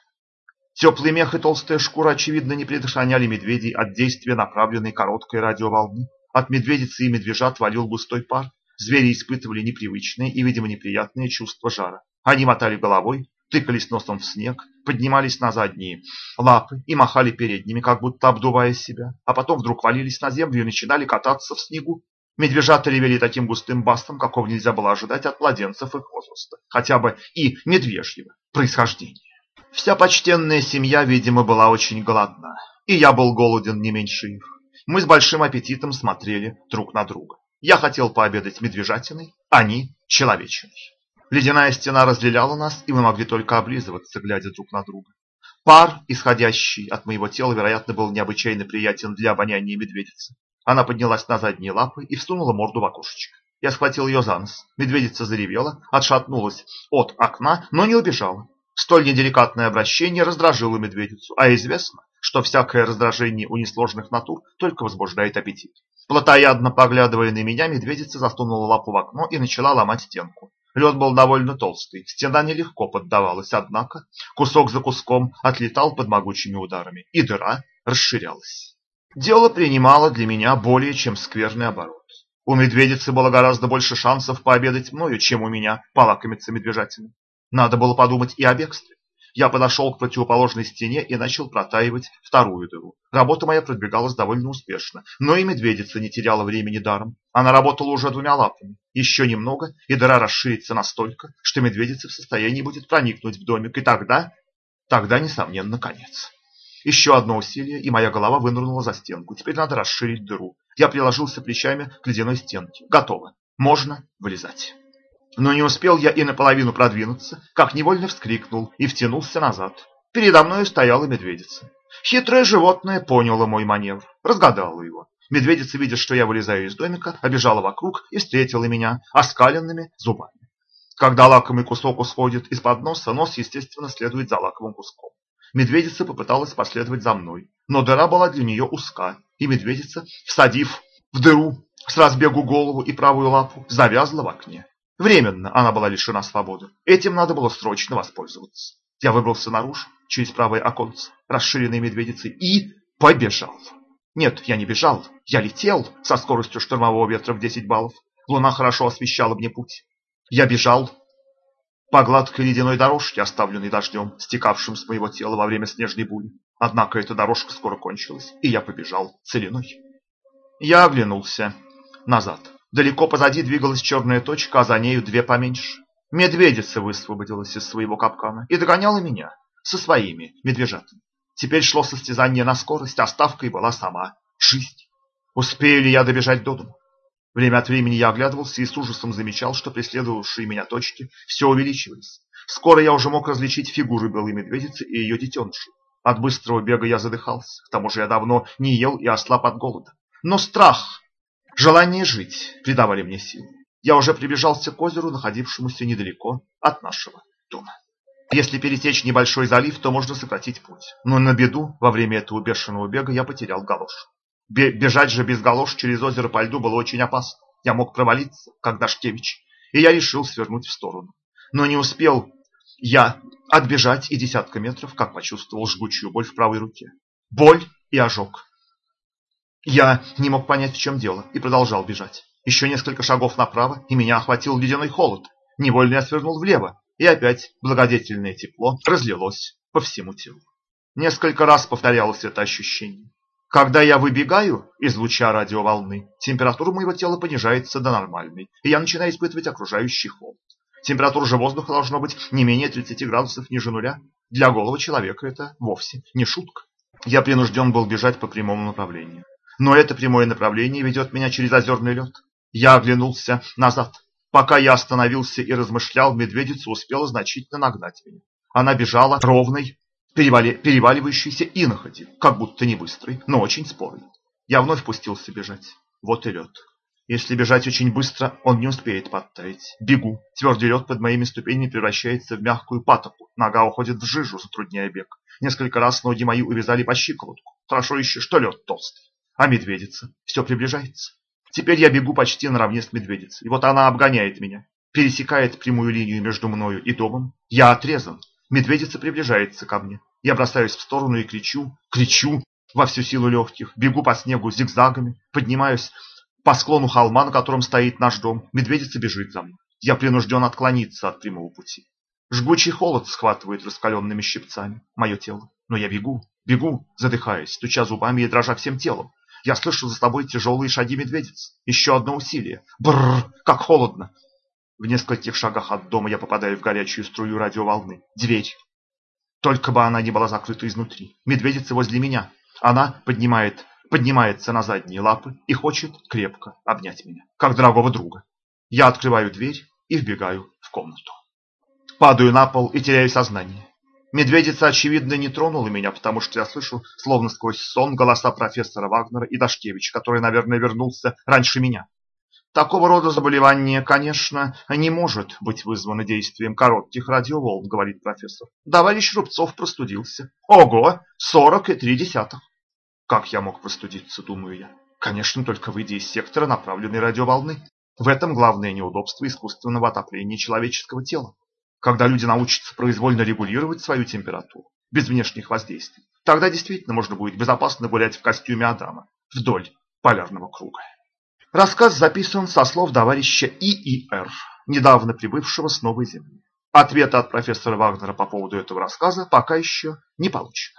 Теплый мех и толстая шкура, очевидно, не предохраняли медведей от действия направленной короткой радиоволны. От медведицы и медвежат валил густой пар. Звери испытывали непривычные и, видимо, неприятные чувства жара. Они мотали головой, тыкались носом в снег, поднимались на задние лапы и махали передними, как будто обдувая себя, а потом вдруг валились на землю и начинали кататься в снегу. Медвежата ревели таким густым бастом, какого нельзя было ожидать от младенцев их возраста, хотя бы и медвежьего происхождения. Вся почтенная семья, видимо, была очень голодна, и я был голоден не меньше их. Мы с большим аппетитом смотрели друг на друга. Я хотел пообедать медвежатиной, они – человечиной. Ледяная стена разделяла нас, и мы могли только облизываться, глядя друг на друга. Пар, исходящий от моего тела, вероятно, был необычайно приятен для обоняния медведицы. Она поднялась на задние лапы и всунула морду в окошечко. Я схватил ее за нос. Медведица заревела, отшатнулась от окна, но не убежала. Столь неделикатное обращение раздражило медведицу, а известно, что всякое раздражение у несложных натур только возбуждает аппетит. Плотоядно поглядывая на меня, медведица засунула лапу в окно и начала ломать стенку. Лед был довольно толстый, стена нелегко поддавалась, однако кусок за куском отлетал под могучими ударами, и дыра расширялась. Дело принимало для меня более чем скверный оборот. У медведицы было гораздо больше шансов пообедать мною, чем у меня полакомиться медвежатиной. Надо было подумать и о бегстве. Я подошел к противоположной стене и начал протаивать вторую дыру. Работа моя продвигалась довольно успешно, но и медведица не теряла времени даром. Она работала уже двумя лапами. Еще немного, и дыра расширится настолько, что медведица в состоянии будет проникнуть в домик, и тогда, тогда, несомненно, конец. Еще одно усилие, и моя голова вынырнула за стенку. Теперь надо расширить дыру. Я приложился плечами к ледяной стенке. Готово. Можно вылезать. Но не успел я и наполовину продвинуться, как невольно вскрикнул и втянулся назад. Передо мной стояла медведица. Хитрое животное поняло мой маневр, разгадало его. Медведица, видя, что я вылезаю из домика, обежала вокруг и встретила меня оскаленными зубами. Когда лакомый кусок усходит из-под носа, нос, естественно, следует за лаковым куском. Медведица попыталась последовать за мной, но дыра была для нее узка, и медведица, всадив в дыру с разбегу голову и правую лапу, завязла в окне. Временно она была лишена свободы. Этим надо было срочно воспользоваться. Я выбрался наружу, через правое оконце, расширенной медведицей, и побежал. Нет, я не бежал, я летел со скоростью штормового ветра в 10 баллов. Луна хорошо освещала мне путь. Я бежал по гладкой ледяной дорожке, оставленной дождем, стекавшим с моего тела во время снежной бури. Однако эта дорожка скоро кончилась, и я побежал целиной. Я оглянулся назад. Далеко позади двигалась черная точка, а за нею две поменьше. Медведица высвободилась из своего капкана и догоняла меня со своими медвежатами. Теперь шло состязание на скорость, а ставкой была сама жизнь. Успею ли я добежать до дома? Время от времени я оглядывался и с ужасом замечал, что преследовавшие меня точки все увеличивались. Скоро я уже мог различить фигуры белой медведицы и ее детенышей. От быстрого бега я задыхался, к тому же я давно не ел и ослаб от голода. Но страх, желание жить придавали мне силы. Я уже приближался к озеру, находившемуся недалеко от нашего дома. Если пересечь небольшой залив, то можно сократить путь. Но на беду, во время этого бешеного бега, я потерял галош. Бежать же без галош через озеро по льду было очень опасно. Я мог провалиться, как Дашкевич, и я решил свернуть в сторону. Но не успел я отбежать и десятка метров, как почувствовал жгучую боль в правой руке. Боль и ожог. Я не мог понять, в чем дело, и продолжал бежать. Еще несколько шагов направо, и меня охватил ледяной холод. Невольно я свернул влево, и опять благодетельное тепло разлилось по всему телу. Несколько раз повторялось это ощущение. Когда я выбегаю из луча радиоволны, температура моего тела понижается до нормальной, и я начинаю испытывать окружающий холод. Температура же воздуха должна быть не менее 30 градусов ниже нуля. Для голого человека это вовсе не шутка. Я принужден был бежать по прямому направлению. Но это прямое направление ведет меня через озерный лед. Я оглянулся назад. Пока я остановился и размышлял, медведица успела значительно нагнать меня. Она бежала ровной, перевали, переваливающейся иноходи, как будто не быстрой, но очень спорой. Я вновь пустился бежать. Вот и лед. Если бежать очень быстро, он не успеет подтаять. Бегу. Твердый лед под моими ступенями превращается в мягкую патоку. Нога уходит в жижу, затрудняя бег. Несколько раз ноги мои увязали по щиколотку. Хорошо еще, что лед толстый. А медведица все приближается. Теперь я бегу почти наравне с медведицей. И вот она обгоняет меня, пересекает прямую линию между мною и домом. Я отрезан. Медведица приближается ко мне. Я бросаюсь в сторону и кричу, кричу во всю силу легких. Бегу по снегу зигзагами, поднимаюсь по склону холма, на котором стоит наш дом. Медведица бежит за мной. Я принужден отклониться от прямого пути. Жгучий холод схватывает раскаленными щипцами мое тело. Но я бегу, бегу, задыхаясь, стуча зубами и дрожа всем телом. Я слышу за тобой тяжелые шаги медведиц. Еще одно усилие. Бррр, как холодно. В нескольких шагах от дома я попадаю в горячую струю радиоволны. Дверь. Только бы она не была закрыта изнутри. Медведица возле меня. Она поднимает, поднимается на задние лапы и хочет крепко обнять меня, как дорогого друга. Я открываю дверь и вбегаю в комнату. Падаю на пол и теряю сознание. Медведица, очевидно, не тронула меня, потому что я слышу, словно сквозь сон, голоса профессора Вагнера и Дашкевича, который, наверное, вернулся раньше меня. Такого рода заболевание, конечно, не может быть вызвано действием коротких радиоволн, говорит профессор. Товарищ Рубцов простудился. Ого, сорок и три десятых. Как я мог простудиться, думаю я. Конечно, только выйдя из сектора направленной радиоволны. В этом главное неудобство искусственного отопления человеческого тела. Когда люди научатся произвольно регулировать свою температуру, без внешних воздействий, тогда действительно можно будет безопасно гулять в костюме Адама вдоль полярного круга. Рассказ записан со слов товарища ИИР, недавно прибывшего с Новой Земли. Ответа от профессора Вагнера по поводу этого рассказа пока еще не получено.